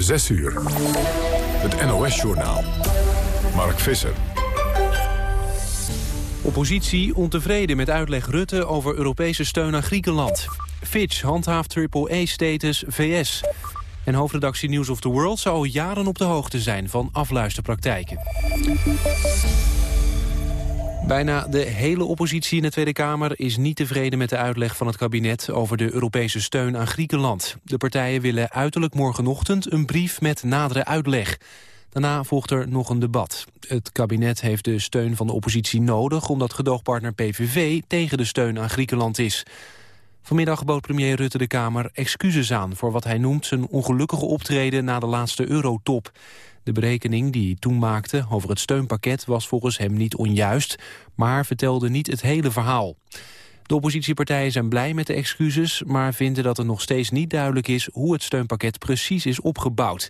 6 uur. Het NOS-journaal. Mark Visser. Oppositie ontevreden met uitleg Rutte over Europese steun aan Griekenland. Fitch handhaaft triple-A-status VS. En hoofdredactie News of the World zou jaren op de hoogte zijn van afluisterpraktijken. Bijna de hele oppositie in de Tweede Kamer is niet tevreden met de uitleg van het kabinet over de Europese steun aan Griekenland. De partijen willen uiterlijk morgenochtend een brief met nadere uitleg. Daarna volgt er nog een debat. Het kabinet heeft de steun van de oppositie nodig... omdat gedoogpartner PVV tegen de steun aan Griekenland is. Vanmiddag bood premier Rutte de Kamer excuses aan... voor wat hij noemt zijn ongelukkige optreden na de laatste eurotop. De berekening die hij toen maakte over het steunpakket... was volgens hem niet onjuist, maar vertelde niet het hele verhaal. De oppositiepartijen zijn blij met de excuses... maar vinden dat het nog steeds niet duidelijk is... hoe het steunpakket precies is opgebouwd.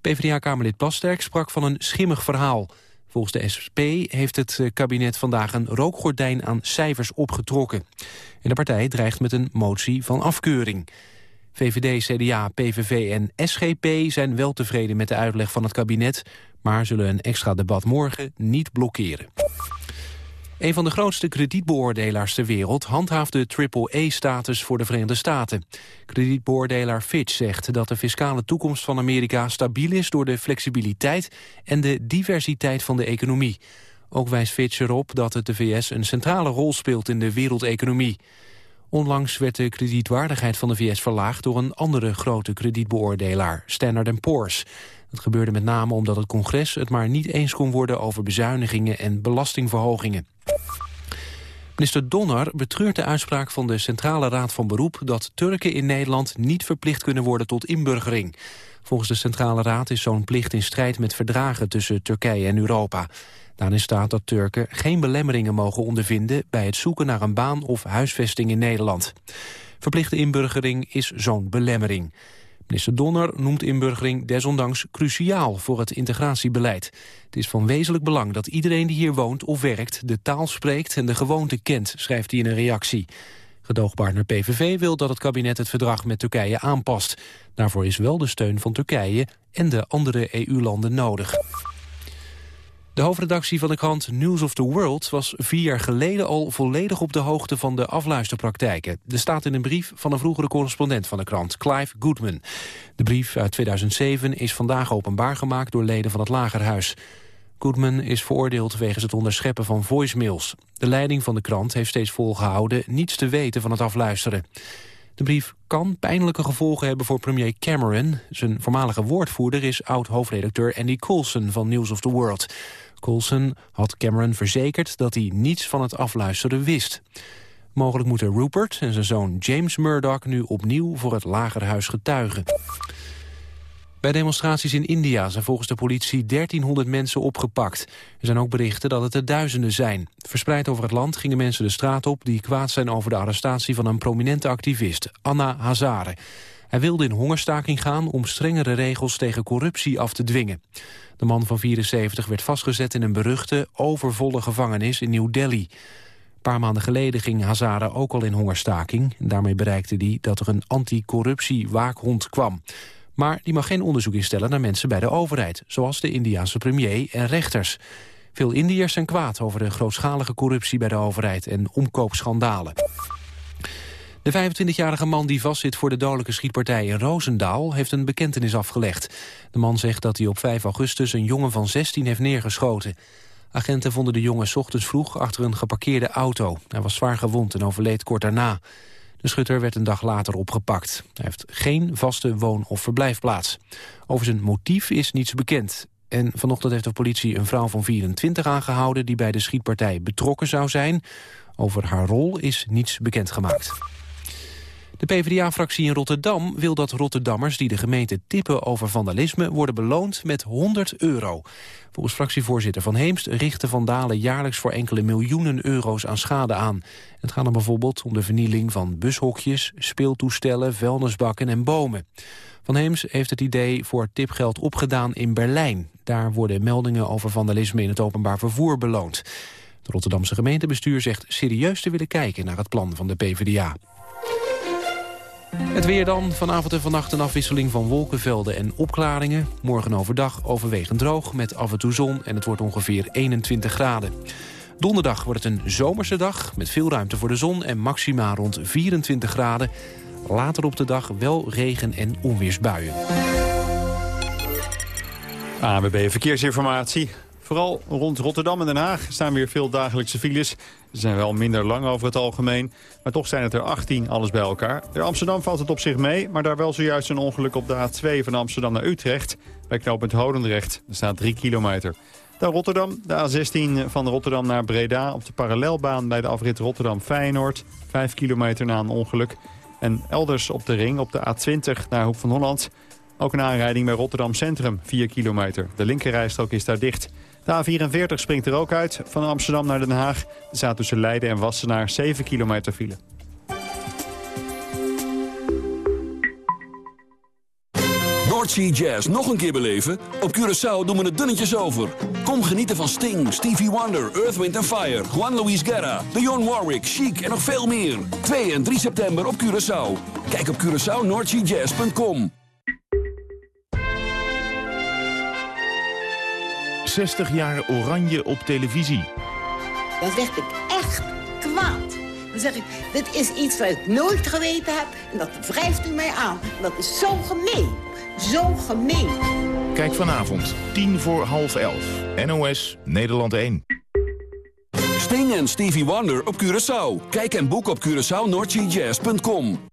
PvdA-kamerlid Plasterk sprak van een schimmig verhaal. Volgens de SP heeft het eh, kabinet vandaag een rookgordijn aan cijfers opgetrokken. En de partij dreigt met een motie van afkeuring. VVD, CDA, PVV en SGP zijn wel tevreden met de uitleg van het kabinet... maar zullen een extra debat morgen niet blokkeren. Een van de grootste kredietbeoordelaars ter wereld handhaaft de triple-A-status voor de Verenigde Staten. Kredietbeoordelaar Fitch zegt dat de fiscale toekomst van Amerika stabiel is door de flexibiliteit en de diversiteit van de economie. Ook wijst Fitch erop dat het de VS een centrale rol speelt in de wereldeconomie. Onlangs werd de kredietwaardigheid van de VS verlaagd door een andere grote kredietbeoordelaar, Standard Poor's. Dat gebeurde met name omdat het congres het maar niet eens kon worden over bezuinigingen en belastingverhogingen. Minister Donner betreurt de uitspraak van de Centrale Raad van Beroep... dat Turken in Nederland niet verplicht kunnen worden tot inburgering. Volgens de Centrale Raad is zo'n plicht in strijd met verdragen tussen Turkije en Europa. Daarin staat dat Turken geen belemmeringen mogen ondervinden... bij het zoeken naar een baan of huisvesting in Nederland. Verplichte inburgering is zo'n belemmering. Minister Donner noemt inburgering desondanks cruciaal voor het integratiebeleid. Het is van wezenlijk belang dat iedereen die hier woont of werkt... de taal spreekt en de gewoonte kent, schrijft hij in een reactie. Gedoogpartner PVV wil dat het kabinet het verdrag met Turkije aanpast. Daarvoor is wel de steun van Turkije en de andere EU-landen nodig. De hoofdredactie van de krant News of the World was vier jaar geleden al volledig op de hoogte van de afluisterpraktijken. Er staat in een brief van een vroegere correspondent van de krant, Clive Goodman. De brief uit 2007 is vandaag openbaar gemaakt door leden van het Lagerhuis. Goodman is veroordeeld wegens het onderscheppen van voicemails. De leiding van de krant heeft steeds volgehouden niets te weten van het afluisteren. De brief kan pijnlijke gevolgen hebben voor premier Cameron. Zijn voormalige woordvoerder is oud-hoofdredacteur Andy Coulson van News of the World. Coulson had Cameron verzekerd dat hij niets van het afluisteren wist. Mogelijk moeten Rupert en zijn zoon James Murdoch nu opnieuw voor het lagerhuis getuigen. Bij demonstraties in India zijn volgens de politie 1300 mensen opgepakt. Er zijn ook berichten dat het er duizenden zijn. Verspreid over het land gingen mensen de straat op... die kwaad zijn over de arrestatie van een prominente activist, Anna Hazare. Hij wilde in hongerstaking gaan om strengere regels tegen corruptie af te dwingen. De man van 74 werd vastgezet in een beruchte, overvolle gevangenis in New Delhi. Een paar maanden geleden ging Hazare ook al in hongerstaking. Daarmee bereikte hij dat er een anticorruptie-waakhond kwam. Maar die mag geen onderzoek instellen naar mensen bij de overheid... zoals de Indiaanse premier en rechters. Veel Indiërs zijn kwaad over de grootschalige corruptie bij de overheid... en omkoopschandalen. De 25-jarige man die vastzit voor de dodelijke schietpartij in Roosendaal... heeft een bekentenis afgelegd. De man zegt dat hij op 5 augustus een jongen van 16 heeft neergeschoten. Agenten vonden de jongen ochtends vroeg achter een geparkeerde auto. Hij was zwaar gewond en overleed kort daarna. De schutter werd een dag later opgepakt. Hij heeft geen vaste woon- of verblijfplaats. Over zijn motief is niets bekend. En vanochtend heeft de politie een vrouw van 24 aangehouden... die bij de schietpartij betrokken zou zijn. Over haar rol is niets bekendgemaakt. De PvdA-fractie in Rotterdam wil dat Rotterdammers die de gemeente tippen over vandalisme worden beloond met 100 euro. Volgens fractievoorzitter Van Heemst richten vandalen jaarlijks voor enkele miljoenen euro's aan schade aan. Het gaat dan bijvoorbeeld om de vernieling van bushokjes, speeltoestellen, vuilnisbakken en bomen. Van Heems heeft het idee voor tipgeld opgedaan in Berlijn. Daar worden meldingen over vandalisme in het openbaar vervoer beloond. Het Rotterdamse gemeentebestuur zegt serieus te willen kijken naar het plan van de PvdA. Het weer dan. Vanavond en vannacht een afwisseling van wolkenvelden en opklaringen. Morgen overdag overwegend droog met af en toe zon en het wordt ongeveer 21 graden. Donderdag wordt het een zomerse dag met veel ruimte voor de zon en maxima rond 24 graden. Later op de dag wel regen- en onweersbuien. ANWB Verkeersinformatie. Vooral rond Rotterdam en Den Haag staan weer veel dagelijkse files. Ze zijn wel minder lang over het algemeen, maar toch zijn het er 18 alles bij elkaar. In Amsterdam valt het op zich mee, maar daar wel zojuist een ongeluk op de A2 van Amsterdam naar Utrecht. Bij knooppunt Hodendrecht. Er staat 3 kilometer. Dan Rotterdam, de A16 van Rotterdam naar Breda op de parallelbaan bij de afrit Rotterdam-Feyenoord. 5 kilometer na een ongeluk. En elders op de ring op de A20 naar Hoek van Holland. Ook een aanrijding bij Rotterdam Centrum, 4 kilometer. De linkerrijstrook is daar dicht. De A44 springt er ook uit, van Amsterdam naar Den Haag. Er staat tussen Leiden en Wassenaar 7 kilometer file. Noordsea Jazz nog een keer beleven? Op Curaçao doen we het dunnetjes over. Kom genieten van Sting, Stevie Wonder, Earth, Wind Fire... Juan Luis Guerra, Dionne Warwick, Chic en nog veel meer. 2 en 3 september op Curaçao. Kijk op CuraçaoNoordseaJazz.com 60 jaar oranje op televisie. Dan zeg ik echt kwaad. Dan zeg ik, dit is iets wat ik nooit geweten heb en dat wrijft u mij aan. Dat is zo gemeen. Zo gemeen. Kijk vanavond, 10 voor half 11. NOS, Nederland 1. Sting en Stevie Wonder op Curaçao. Kijk en boek op CuraçaoNoordseaJazz.com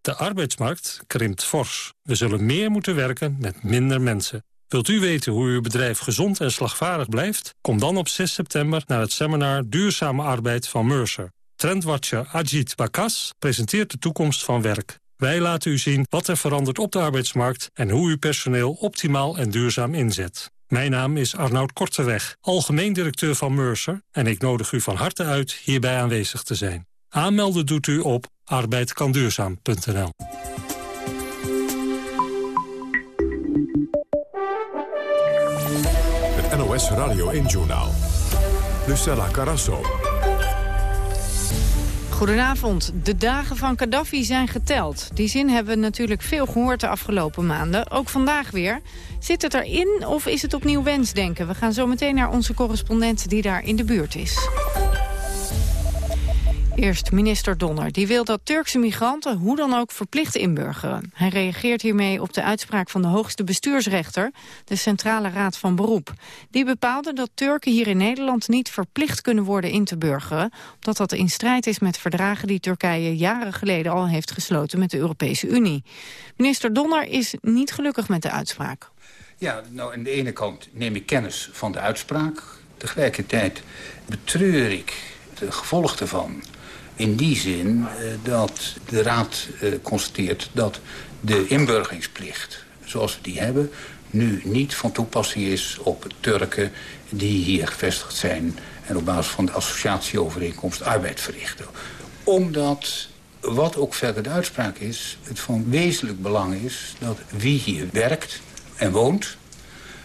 De arbeidsmarkt krimpt fors. We zullen meer moeten werken met minder mensen. Wilt u weten hoe uw bedrijf gezond en slagvaardig blijft? Kom dan op 6 september naar het seminar Duurzame Arbeid van Mercer. Trendwatcher Ajit Bakas presenteert de toekomst van werk. Wij laten u zien wat er verandert op de arbeidsmarkt... en hoe u personeel optimaal en duurzaam inzet. Mijn naam is Arnoud Korteweg, algemeen directeur van Mercer... en ik nodig u van harte uit hierbij aanwezig te zijn. Aanmelden doet u op arbeidkanduurzaam.nl. NOS Radio 1-journaal. Lucella Carasso. Goedenavond. De dagen van Gaddafi zijn geteld. Die zin hebben we natuurlijk veel gehoord de afgelopen maanden. Ook vandaag weer. Zit het erin of is het opnieuw wensdenken? We gaan zo meteen naar onze correspondent die daar in de buurt is. Eerst minister Donner. Die wil dat Turkse migranten hoe dan ook verplicht inburgeren. Hij reageert hiermee op de uitspraak van de hoogste bestuursrechter... de Centrale Raad van Beroep. Die bepaalde dat Turken hier in Nederland niet verplicht kunnen worden in te burgeren... omdat dat in strijd is met verdragen die Turkije jaren geleden al heeft gesloten met de Europese Unie. Minister Donner is niet gelukkig met de uitspraak. Ja, nou aan de ene kant neem ik kennis van de uitspraak. Tegelijkertijd betreur ik de gevolgen ervan in die zin uh, dat de Raad uh, constateert dat de inburgeringsplicht, zoals we die hebben... nu niet van toepassing is op Turken die hier gevestigd zijn... en op basis van de associatieovereenkomst arbeid verrichten. Omdat, wat ook verder de uitspraak is... het van wezenlijk belang is dat wie hier werkt en woont...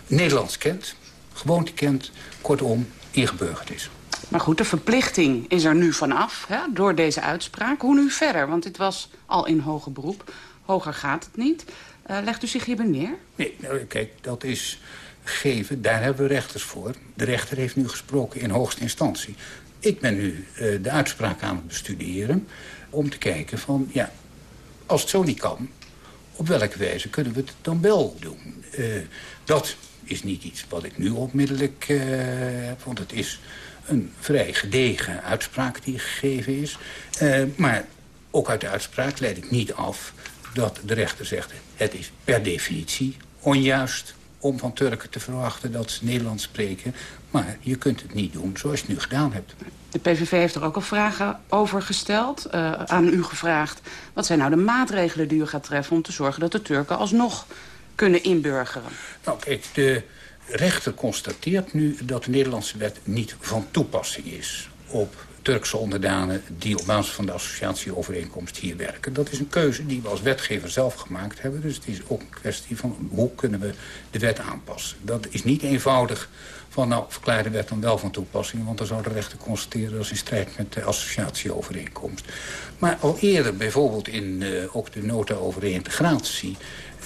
Nederlands kent, gewoonte kent, kortom ingeburgerd is. Maar goed, de verplichting is er nu vanaf hè, door deze uitspraak. Hoe nu verder? Want dit was al in hoger beroep. Hoger gaat het niet. Uh, legt u zich hierbij neer? Nee, nou, kijk, dat is gegeven. Daar hebben we rechters voor. De rechter heeft nu gesproken in hoogste instantie. Ik ben nu uh, de uitspraak aan het bestuderen... om te kijken van, ja, als het zo niet kan... op welke wijze kunnen we het dan wel doen? Uh, dat is niet iets wat ik nu onmiddellijk heb, want het is een vrij gedegen uitspraak die gegeven is. Uh, maar ook uit de uitspraak leid ik niet af dat de rechter zegt... het is per definitie onjuist om van Turken te verwachten dat ze Nederlands spreken. Maar je kunt het niet doen zoals je het nu gedaan hebt. De PVV heeft er ook al vragen over gesteld, uh, aan u gevraagd. Wat zijn nou de maatregelen die u gaat treffen om te zorgen dat de Turken alsnog kunnen inburgeren? Nou kijk, de rechter constateert nu dat de Nederlandse wet niet van toepassing is op Turkse onderdanen die op basis van de associatieovereenkomst hier werken. Dat is een keuze die we als wetgever zelf gemaakt hebben. Dus het is ook een kwestie van hoe kunnen we de wet aanpassen. Dat is niet eenvoudig van nou verklaar de wet dan wel van toepassing... want dan zou de rechter constateren dat is in strijd met de associatieovereenkomst. Maar al eerder, bijvoorbeeld in uh, ook de nota over reïntegratie...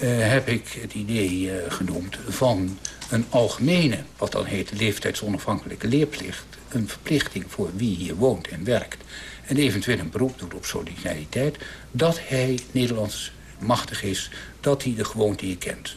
Uh, heb ik het idee uh, genoemd van een algemene, wat dan heet leeftijdsonafhankelijke leerplicht... een verplichting voor wie hier woont en werkt... en eventueel een beroep doet op solidariteit... dat hij Nederlands machtig is, dat hij de gewoonte hier kent.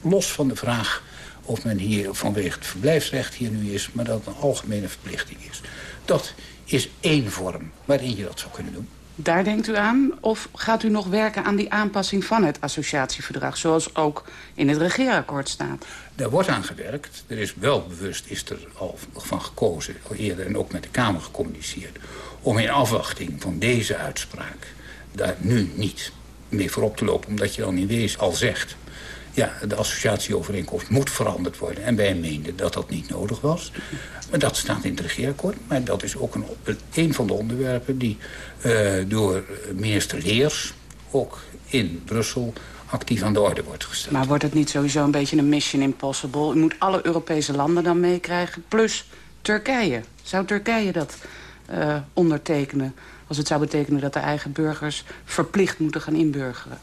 Los van de vraag of men hier vanwege het verblijfsrecht hier nu is... maar dat het een algemene verplichting is. Dat is één vorm waarin je dat zou kunnen doen. Daar denkt u aan? Of gaat u nog werken aan die aanpassing van het associatieverdrag... zoals ook in het regeerakkoord staat? Daar wordt aan gewerkt. Er is wel bewust is er al van gekozen, al eerder en ook met de Kamer gecommuniceerd... om in afwachting van deze uitspraak daar nu niet mee voorop te lopen... omdat je dan in wezen al zegt ja, de associatieovereenkomst moet veranderd worden. En wij meenden dat dat niet nodig was. Maar dat staat in het regeerakkoord. Maar dat is ook een, een van de onderwerpen die uh, door minister Leers... ook in Brussel actief aan de orde wordt gesteld. Maar wordt het niet sowieso een beetje een mission impossible? U moet alle Europese landen dan meekrijgen, plus Turkije. Zou Turkije dat uh, ondertekenen? Als het zou betekenen dat de eigen burgers verplicht moeten gaan inburgeren.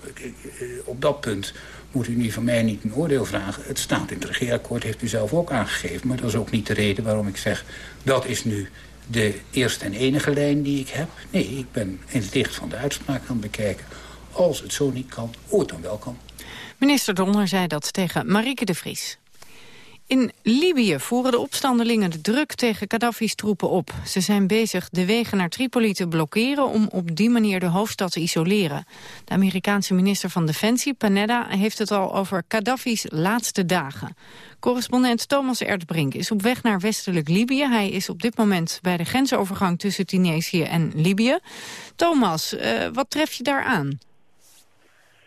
Op dat punt moet u nu van mij niet een oordeel vragen. Het staat in het regeerakkoord, heeft u zelf ook aangegeven. Maar dat is ook niet de reden waarom ik zeg... dat is nu de eerste en enige lijn die ik heb. Nee, ik ben in het licht van de uitspraak aan het bekijken. Als het zo niet kan, het dan wel kan. Minister Donner zei dat tegen Marieke de Vries. In Libië voeren de opstandelingen de druk tegen Gaddafi's troepen op. Ze zijn bezig de wegen naar Tripoli te blokkeren... om op die manier de hoofdstad te isoleren. De Amerikaanse minister van Defensie, Panetta... heeft het al over Gaddafi's laatste dagen. Correspondent Thomas Erdbrink is op weg naar westelijk Libië. Hij is op dit moment bij de grensovergang tussen Tunesië en Libië. Thomas, uh, wat tref je daar aan?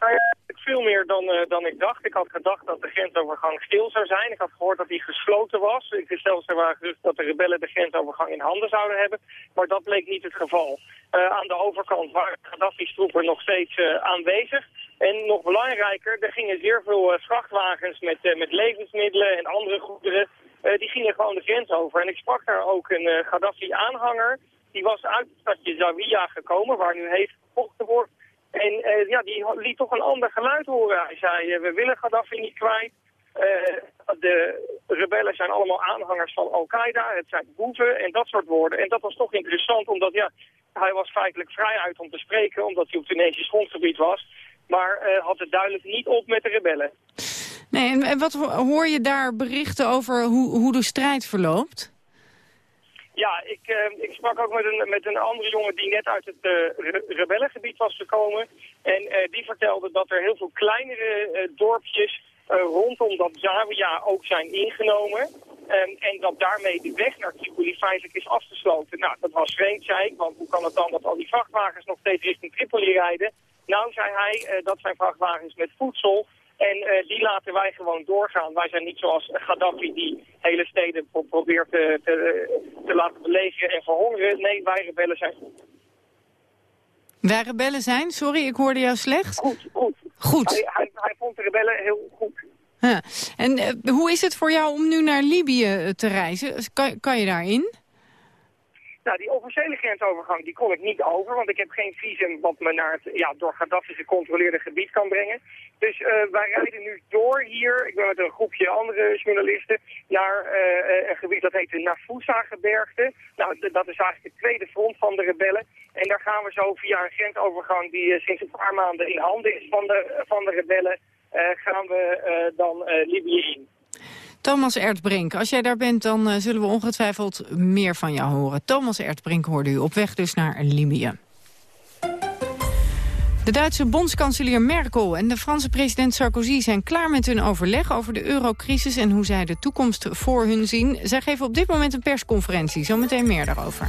Nou veel meer dan, uh, dan ik dacht. Ik had gedacht dat de grensovergang stil zou zijn. Ik had gehoord dat die gesloten was. Ik wist zelfs er dat de rebellen de grensovergang in handen zouden hebben. Maar dat bleek niet het geval. Uh, aan de overkant waren Gaddafi's troepen nog steeds uh, aanwezig. En nog belangrijker, er gingen zeer veel vrachtwagens met, met levensmiddelen en andere goederen. die gingen gewoon de grens over. En ik sprak daar ook een Gaddafi-aanhanger. Die was uit het stadje Zawiya gekomen, waar nu heeft gevochten wordt. En uh, ja, die liet toch een ander geluid horen. Hij zei, uh, we willen Gaddafi niet kwijt. Uh, de rebellen zijn allemaal aanhangers van Al-Qaeda. Het zijn boeven en dat soort woorden. En dat was toch interessant, omdat ja, hij was feitelijk vrij uit om te spreken... omdat hij op Tunesisch grondgebied was. Maar had het duidelijk niet op met de rebellen. Nee, en wat hoor je daar berichten over hoe, hoe de strijd verloopt? Ja, ik, uh, ik sprak ook met een, met een andere jongen die net uit het uh, rebellengebied was gekomen. En uh, die vertelde dat er heel veel kleinere dorpjes rondom dat Zawiya ook zijn ingenomen. Um, en dat daarmee de weg naar Tripoli feitelijk is afgesloten. Nou, dat was vreemd, zei ik, want hoe kan het dan dat al die vrachtwagens nog steeds richting Tripoli rijden? Nou, zei hij, dat zijn vrachtwagens met voedsel en uh, die laten wij gewoon doorgaan. Wij zijn niet zoals Gaddafi die hele steden pro probeert te, te, te, laten belegen en verhongeren. Nee, wij rebellen zijn goed. Wij rebellen zijn? Sorry, ik hoorde jou slecht. Goed, goed. Goed. Hij, hij, hij vond de rebellen heel goed. Ja. En uh, hoe is het voor jou om nu naar Libië eh, te reizen? Kan, kan je daarin? Nou, die officiële grensovergang die kon ik niet over, want ik heb geen visum wat me naar het ja, door Gaddafi gecontroleerde gebied kan brengen. Dus uh, wij rijden nu door hier, ik ben met een groepje andere journalisten, naar uh, een gebied dat heet de Nafusa-gebergte. Nou, dat is eigenlijk het tweede front van de rebellen. En daar gaan we zo via een grensovergang die sinds een paar maanden in handen is van de, van de rebellen, gaan we dan Libië in. Thomas Erdbrink, als jij daar bent, dan uh, zullen we ongetwijfeld meer van jou horen. Thomas Erdbrink hoorde u op weg dus naar Libië. De Duitse bondskanselier Merkel en de Franse president Sarkozy zijn klaar met hun overleg over de eurocrisis en hoe zij de toekomst voor hun zien. Zij geven op dit moment een persconferentie, zometeen meer daarover.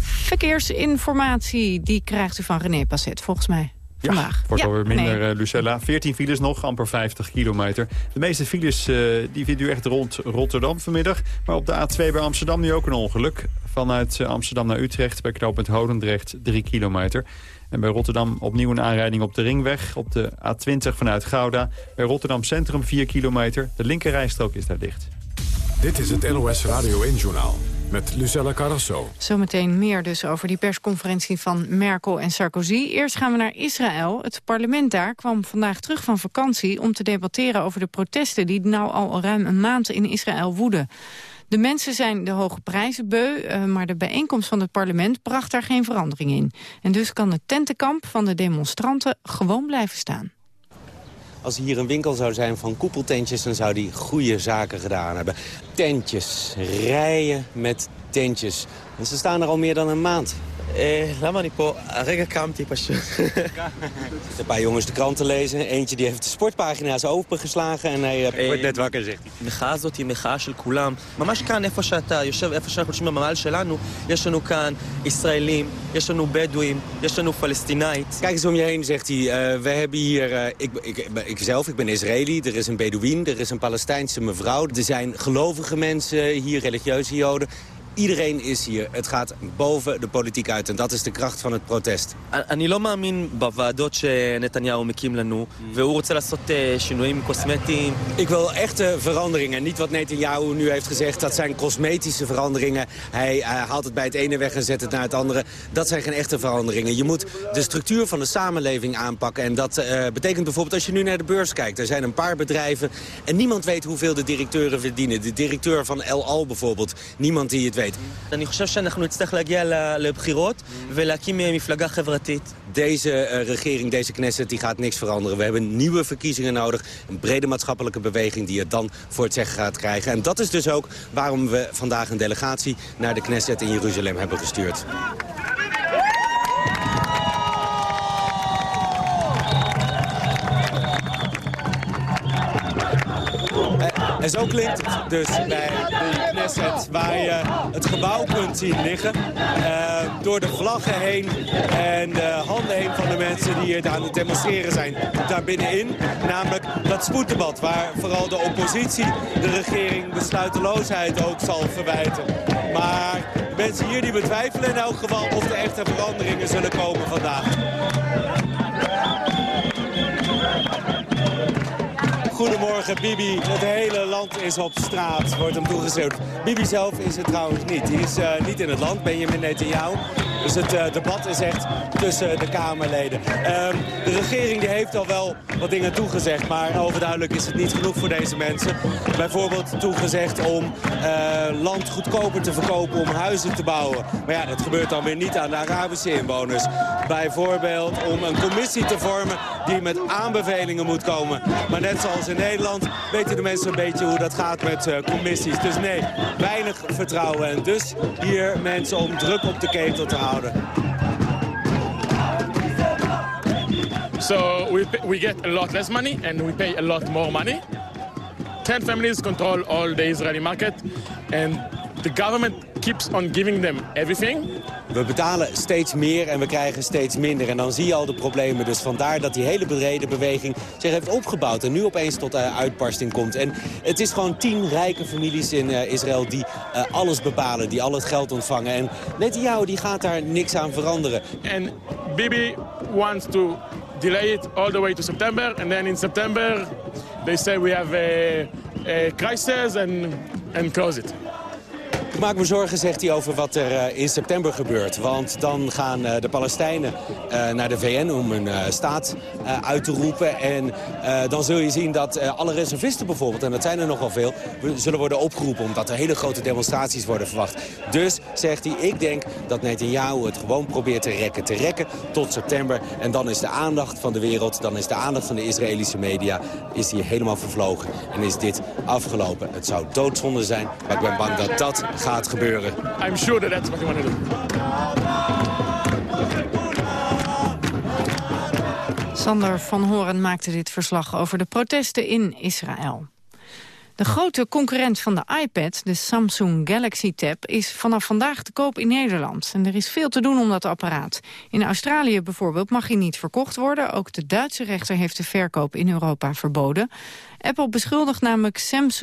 Verkeersinformatie, die krijgt u van René Passet, volgens mij. Vandaag. Wordt Ja, alweer minder, nee. eh, Lucella. 14 files nog, amper 50 kilometer. De meeste files eh, die vindt u echt rond Rotterdam vanmiddag. Maar op de A2 bij Amsterdam nu ook een ongeluk. Vanuit eh, Amsterdam naar Utrecht bij knooppunt Hodendrecht 3 kilometer. En bij Rotterdam opnieuw een aanrijding op de ringweg. Op de A20 vanuit Gouda. Bij Rotterdam Centrum 4 kilometer. De linkerrijstrook is daar dicht. Dit is het NOS Radio 1-journaal met Lucella Carrasso. Zometeen meer dus over die persconferentie van Merkel en Sarkozy. Eerst gaan we naar Israël. Het parlement daar kwam vandaag terug van vakantie... om te debatteren over de protesten die nou al ruim een maand in Israël woeden. De mensen zijn de hoge prijzen beu, eh, maar de bijeenkomst van het parlement bracht daar geen verandering in. En dus kan het tentenkamp van de demonstranten gewoon blijven staan. Als hier een winkel zou zijn van koepeltentjes... dan zou die goede zaken gedaan hebben. Tentjes, rijen met tentjes. En ze staan er al meer dan een maand למה אני פה? הרגע קמתי פשוט. Een paar jongens de krant te lezen. Eentje die heeft de sportpagina's opengeslagen en hij eh, wordt net wakker, zegt hij. המחאה הזאת היא מחאה של כולם. ממש כאן, איפה שאתה יושב, איפה שאנחנו יושבים במאהל שלנו, יש לנו כאן ישראלים, יש לנו בדואים, יש לנו פלסטינאית. Kijk eens om je heen, zegt hij. eh, we hebben hier, eh, ik, ik, ik zelf, ik ben Israëli, er is een Bedouin, er is een Palestijnse mevrouw. Er zijn gelovige mensen hier, religieuze joden. Iedereen is hier. Het gaat boven de politiek uit en dat is de kracht van het protest. אני לא מאמין בוועדות שנתניהו מקים לנו, והוא רוצה לעשות אה, שינויים קוסמטיים. Ik wil echte veranderingen. Niet wat Netanyahu nu heeft gezegd. Dat zijn cosmetische veranderingen. Hij, hij haalt het bij het ene weg en zet het naar het andere. Dat zijn geen echte veranderingen. Je moet de structuur van de samenleving aanpakken. En dat eh, betekent bijvoorbeeld als je nu naar de beurs kijkt. Er zijn een paar bedrijven en niemand weet hoeveel de directeuren verdienen. De directeur van El Al bijvoorbeeld. Niemand die het weet. אני חושב שאנחנו נצטרך להגיע ל- לבחירות ולהקים אה, מפלגה חברתית. Deze eh, regering, deze Knesset, die gaat niks veranderen. We hebben nieuwe verkiezingen nodig. Een brede maatschappelijke beweging die het dan voor het zeggen gaat krijgen. En dat is dus ook waarom we vandaag een delegatie naar de Knesset in Jeruzalem hebben gestuurd. En zo klinkt het dus bij de Knesset, waar je het gebouw kunt zien liggen. eh, door de vlaggen heen en de handen heen van de mensen die hier aan het demonstreren zijn. Daar binnenin, namelijk dat spoeddebat, waar vooral de oppositie de regering besluiteloosheid ook zal verwijten. Maar mensen hier die betwijfelen in elk geval of er echte veranderingen zullen komen vandaag. Goedemorgen Bibi, het hele land is op straat, wordt hem toegeschreeuwd. Bibi zelf is het trouwens niet. Die is eh, niet in het land, Benjamin Netanyahu. Dus het eh, debat is echt tussen de Kamerleden. Ehm, de regering die heeft al wel wat dingen toegezegd, maar overduidelijk is het niet genoeg voor deze mensen. Bijvoorbeeld toegezegd om eh, land goedkoper te verkopen om huizen te bouwen. Maar ja, dat gebeurt dan weer niet aan de Arabische inwoners. Bijvoorbeeld om een commissie te vormen die met aanbevelingen moet komen. Maar net zoals in Nederland weten de mensen een beetje hoe dat gaat met eh, commissies. Dus nee, weinig vertrouwen. En dus hier mensen om druk op de ketel te houden. So we, we get a lot less money and we pay a lot more money. Ten families control all the Israeli market and the government keeps on giving them everything. We betalen steeds meer en we krijgen steeds minder. En dan zie je al de problemen. Dus vandaar dat die hele brede beweging zich heeft opgebouwd... en nu opeens tot uh, uitbarsting komt. En het is gewoon tien rijke families in uh, Israël die uh, alles bepalen... die al het geld ontvangen. En Netanyahu die gaat daar niks aan veranderen. And Bibi wants to delay it all the way to September. And then in September they say we have a, a crisis and, and close it. Maak me zorgen, zegt hij, over wat er uh, in september gebeurt. Want dan gaan uh, de Palestijnen uh, naar de VN om hun staat uit te roepen. En dan zul je zien dat alle reservisten bijvoorbeeld, en dat zijn er nogal veel... zullen worden opgeroepen omdat er hele grote demonstraties worden verwacht. Dus, zegt hij, ik denk dat Netanyahu het gewoon probeert te rekken. Te rekken tot september. En dan is de aandacht van de wereld, dan is de aandacht van de Israëlische media... is hier helemaal vervlogen en is dit afgelopen. Het zou doodzonde zijn, maar ik ben bang dat dat gaat gebeuren. I'm sure that that's what you want to do. Sander van Horen maakte dit verslag over de protesten in Israël. De grote concurrent van de iPad, de Samsung Galaxy Tab... is vanaf vandaag te koop in Nederland. En er is veel te doen om dat apparaat. In Australië bijvoorbeeld mag hij niet verkocht worden. Ook de Duitse rechter heeft de verkoop in Europa verboden. Apple beschuldigt namelijk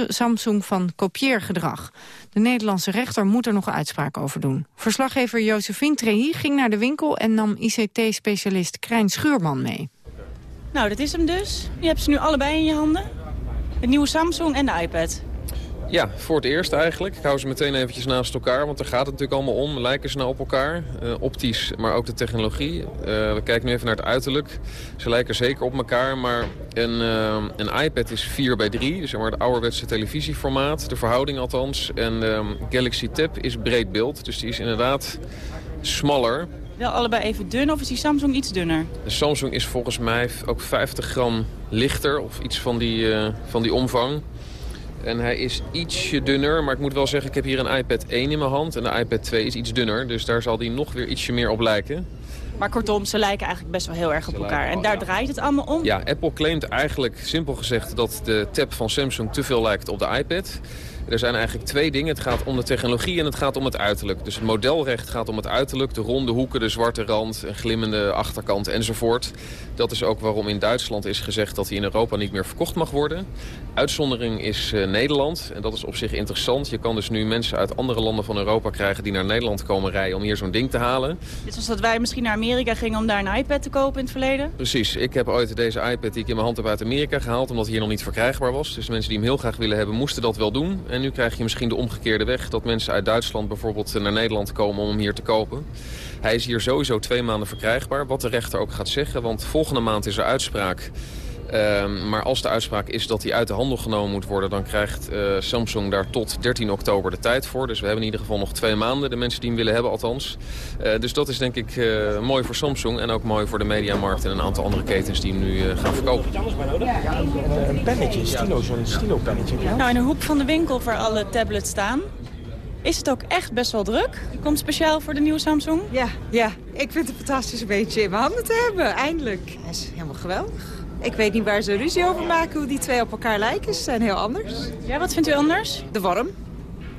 Samsung van kopieergedrag. De Nederlandse rechter moet er nog uitspraak over doen. Verslaggever Josephine Trehi ging naar de winkel... en nam ICT-specialist Krijn Schuurman mee. Nou, dat is hem dus. Je hebt ze nu allebei in je handen. Het nieuwe Samsung en de iPad. Ja, voor het eerst eigenlijk. Ik hou ze meteen eventjes naast elkaar, want daar gaat het natuurlijk allemaal om. Lijken ze nou op elkaar? Uh, optisch, maar ook de technologie. Uh, we kijken nu even naar het uiterlijk. Ze lijken zeker op elkaar, maar een, uh, een iPad is 4 bij 3 dus zeg maar het ouderwetse televisieformaat. De verhouding althans. En de Galaxy Tab is breed beeld, dus die is inderdaad smaller. Wel allebei even dun of is die Samsung iets dunner? De Samsung is volgens mij ook 50 gram lichter of iets van die, van die omvang. En hij is ietsje dunner, maar ik moet wel zeggen, ik heb hier een iPad 1 in mijn hand. En de iPad 2 is iets dunner, dus daar zal die nog weer ietsje meer op lijken. Maar kortom, ze lijken eigenlijk best wel heel erg op elkaar. En daar draait het allemaal om? Ja, Apple claimt eigenlijk, simpel gezegd, dat de tab van Samsung te veel lijkt op de iPad. Er zijn eigenlijk twee dingen. Het gaat om de technologie en het gaat om het uiterlijk. Dus het modelrecht gaat om het uiterlijk. De ronde hoeken, de zwarte rand, een glimmende achterkant enzovoort. Dat is ook waarom in Duitsland is gezegd dat hij in Europa niet meer verkocht mag worden. Uitzondering is uh, Nederland. En dat is op zich interessant. Je kan dus nu mensen uit andere landen van Europa krijgen die naar Nederland komen rijden om hier zo'n ding te halen. Dit was dat wij misschien naar Amerika gingen om daar een iPad te kopen in het verleden? Precies. Ik heb ooit deze iPad die ik in mijn hand heb uit Amerika gehaald omdat hij hier nog niet verkrijgbaar was. Dus mensen die hem heel graag willen hebben moesten dat wel doen. En nu krijg je misschien de omgekeerde weg. Dat mensen uit Duitsland bijvoorbeeld naar Nederland komen om hem hier te kopen. Hij is hier sowieso twee maanden verkrijgbaar. Wat de rechter ook gaat zeggen. Want volgende maand is er uitspraak. Um, maar als de uitspraak is dat hij uit de handel genomen moet worden... dan krijgt uh, Samsung daar tot 13 oktober de tijd voor. Dus we hebben in ieder geval nog twee maanden, de mensen die hem willen hebben althans. Uh, dus dat is denk ik uh, mooi voor Samsung en ook mooi voor de mediamarkt... en een aantal andere ketens die hem nu gaan verkopen. Een pennetje, een stilo, zo'n stilo-pennetje. Nou, in de hoek van de winkel waar alle tablets staan... Is het ook echt best wel druk? Je komt speciaal voor de nieuwe Samsung? Ja, ja. ik vind het fantastisch een beetje in mijn handen te hebben, eindelijk. Het is helemaal geweldig. Ik weet niet waar ze ruzie over maken, hoe die twee op elkaar lijken. Ze zijn heel anders. Ja, wat vindt u anders? De vorm.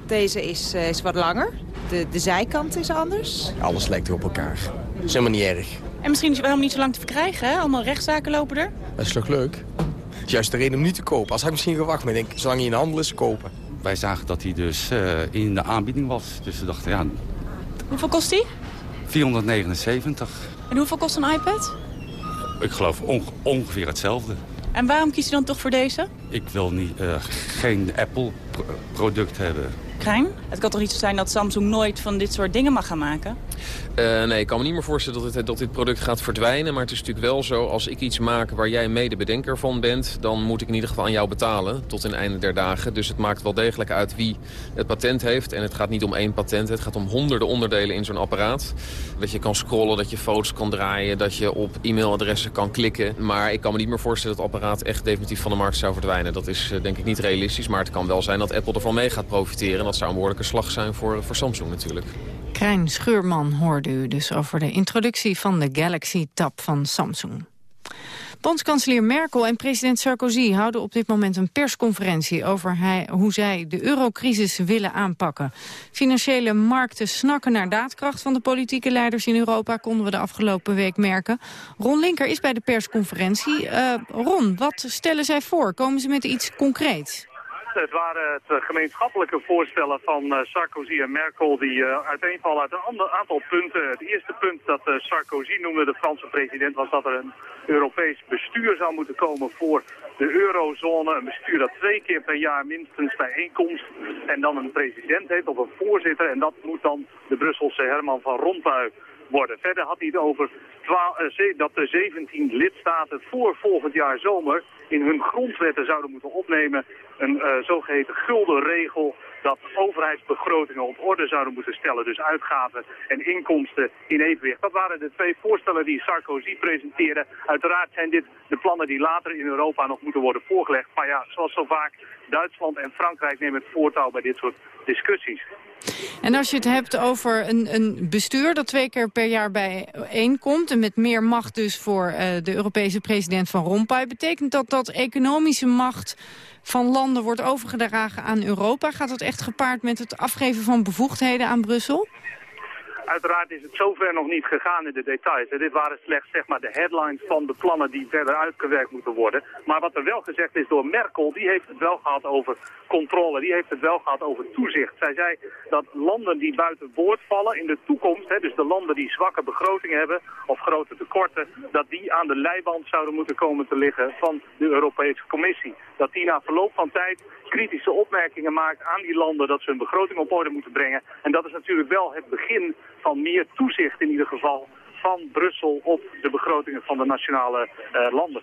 Deze is, uh, is wat langer. De, de zijkant is anders. Alles lijkt op elkaar. Dat is helemaal niet erg. En misschien is het helemaal niet zo lang te verkrijgen, hè? Allemaal rechtszaken lopen er. Dat is toch leuk? Dat is juist de reden om niet te kopen. Als hij misschien gewacht, maar ik denk, zolang hij in de handel is, kopen. Wij zagen dat hij dus uh, in de aanbieding was. Dus we dachten, ja... Hoeveel kost hij? 479. En hoeveel kost een iPad? Ik geloof ongeveer hetzelfde. En waarom kies je dan toch voor deze? Ik wil niet, uh, geen Apple-product hebben. Het kan toch niet zo zijn dat Samsung nooit van dit soort dingen mag gaan maken? Uh, nee, ik kan me niet meer voorstellen dat dit, dat dit product gaat verdwijnen. Maar het is natuurlijk wel zo, als ik iets maak waar jij medebedenker van bent... dan moet ik in ieder geval aan jou betalen tot in einde der dagen. Dus het maakt wel degelijk uit wie het patent heeft. En het gaat niet om één patent, het gaat om honderden onderdelen in zo'n apparaat. Dat je kan scrollen, dat je foto's kan draaien, dat je op e-mailadressen kan klikken. Maar ik kan me niet meer voorstellen dat het apparaat echt definitief van de markt zou verdwijnen. Dat is uh, denk ik niet realistisch, maar het kan wel zijn dat Apple ervan mee gaat profiteren. Dat zou een slag zijn voor, voor Samsung natuurlijk. Krijn Schuurman hoorde u dus over de introductie van de Galaxy Tab van Samsung. Bondskanselier Merkel en president Sarkozy houden op dit moment een persconferentie over hoe zij de eurocrisis willen aanpakken. Financiële markten snakken naar daadkracht van de politieke leiders in Europa, konden we de afgelopen week merken. Ron Linker is bij de persconferentie. Uh, Ron, wat stellen zij voor? Komen ze met iets concreets? Het waren het eh, gemeenschappelijke voorstellen van eh, Sarkozy en Merkel die uh, uiteenvallen uit een aantal punten. Het eerste punt dat Sarkozy noemde, de Franse president, was dat er een Europees bestuur zou moeten komen voor de eurozone. Een bestuur dat twee keer per jaar minstens bijeenkomst en dan een president heeft of een voorzitter. En dat moet dan de Brusselse Herman van Rompuy Verder had hij het over dat de 17 lidstaten voor volgend jaar zomer in hun grondwetten zouden moeten opnemen een uh, zogeheten gulden regel dat overheidsbegrotingen op orde zouden moeten stellen. Dus uitgaven en inkomsten in evenwicht. Dat waren de twee voorstellen die Sarkozy presenteerde. Uiteraard zijn dit de plannen die later in Europa nog moeten worden voorgelegd. Maar ja, zoals zo vaak, Duitsland en Frankrijk nemen het voortouw bij dit soort discussies. En als je het hebt over een, een bestuur dat twee keer per jaar bijeenkomt... en met meer macht dus voor uh, de Europese president Van Rompuy... betekent dat dat economische macht van landen wordt overgedragen aan Europa? Gaat dat echt gepaard met het afgeven van bevoegdheden aan Brussel? Uiteraard is het zover nog niet gegaan in de details. Dit waren slechts zeg maar, de headlines van de plannen die verder uitgewerkt moeten worden. Maar wat er wel gezegd is door Merkel, die heeft het wel gehad over controle. Die heeft het wel gehad over toezicht. Zij zei dat landen die buiten boord vallen in de toekomst, hè, dus de landen die zwakke begrotingen hebben of grote tekorten, dat die aan de leiband zouden moeten komen te liggen van de Europese Commissie. Dat die na verloop van tijd kritische opmerkingen maakt aan die landen dat ze hun begroting op orde moeten brengen. En dat is natuurlijk wel het begin van meer toezicht in ieder geval van Brussel op de begrotingen van de nationale uh, landen.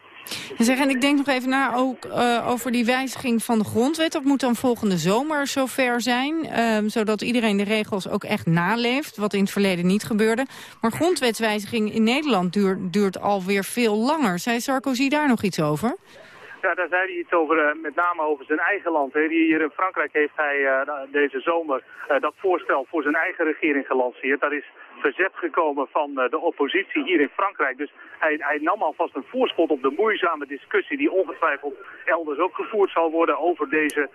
Zeg, en ik denk nog even na ook uh, over die wijziging van de grondwet. Dat moet dan volgende zomer zover zijn, uh, zodat iedereen de regels ook echt naleeft, wat in het verleden niet gebeurde. Maar grondwetswijziging in Nederland duurt, duurt alweer veel langer. Zei Sarkozy daar nog iets over? Ja, daar zei hij iets over, uh, met name over zijn eigen land. Hier in Frankrijk heeft hij uh, deze zomer uh, dat voorstel voor zijn eigen regering gelanceerd. Daar is verzet gekomen van de oppositie hier in Frankrijk. Dus hij, hij, nam alvast een voorschot op de moeizame discussie die ongetwijfeld elders ook gevoerd zal worden over deze,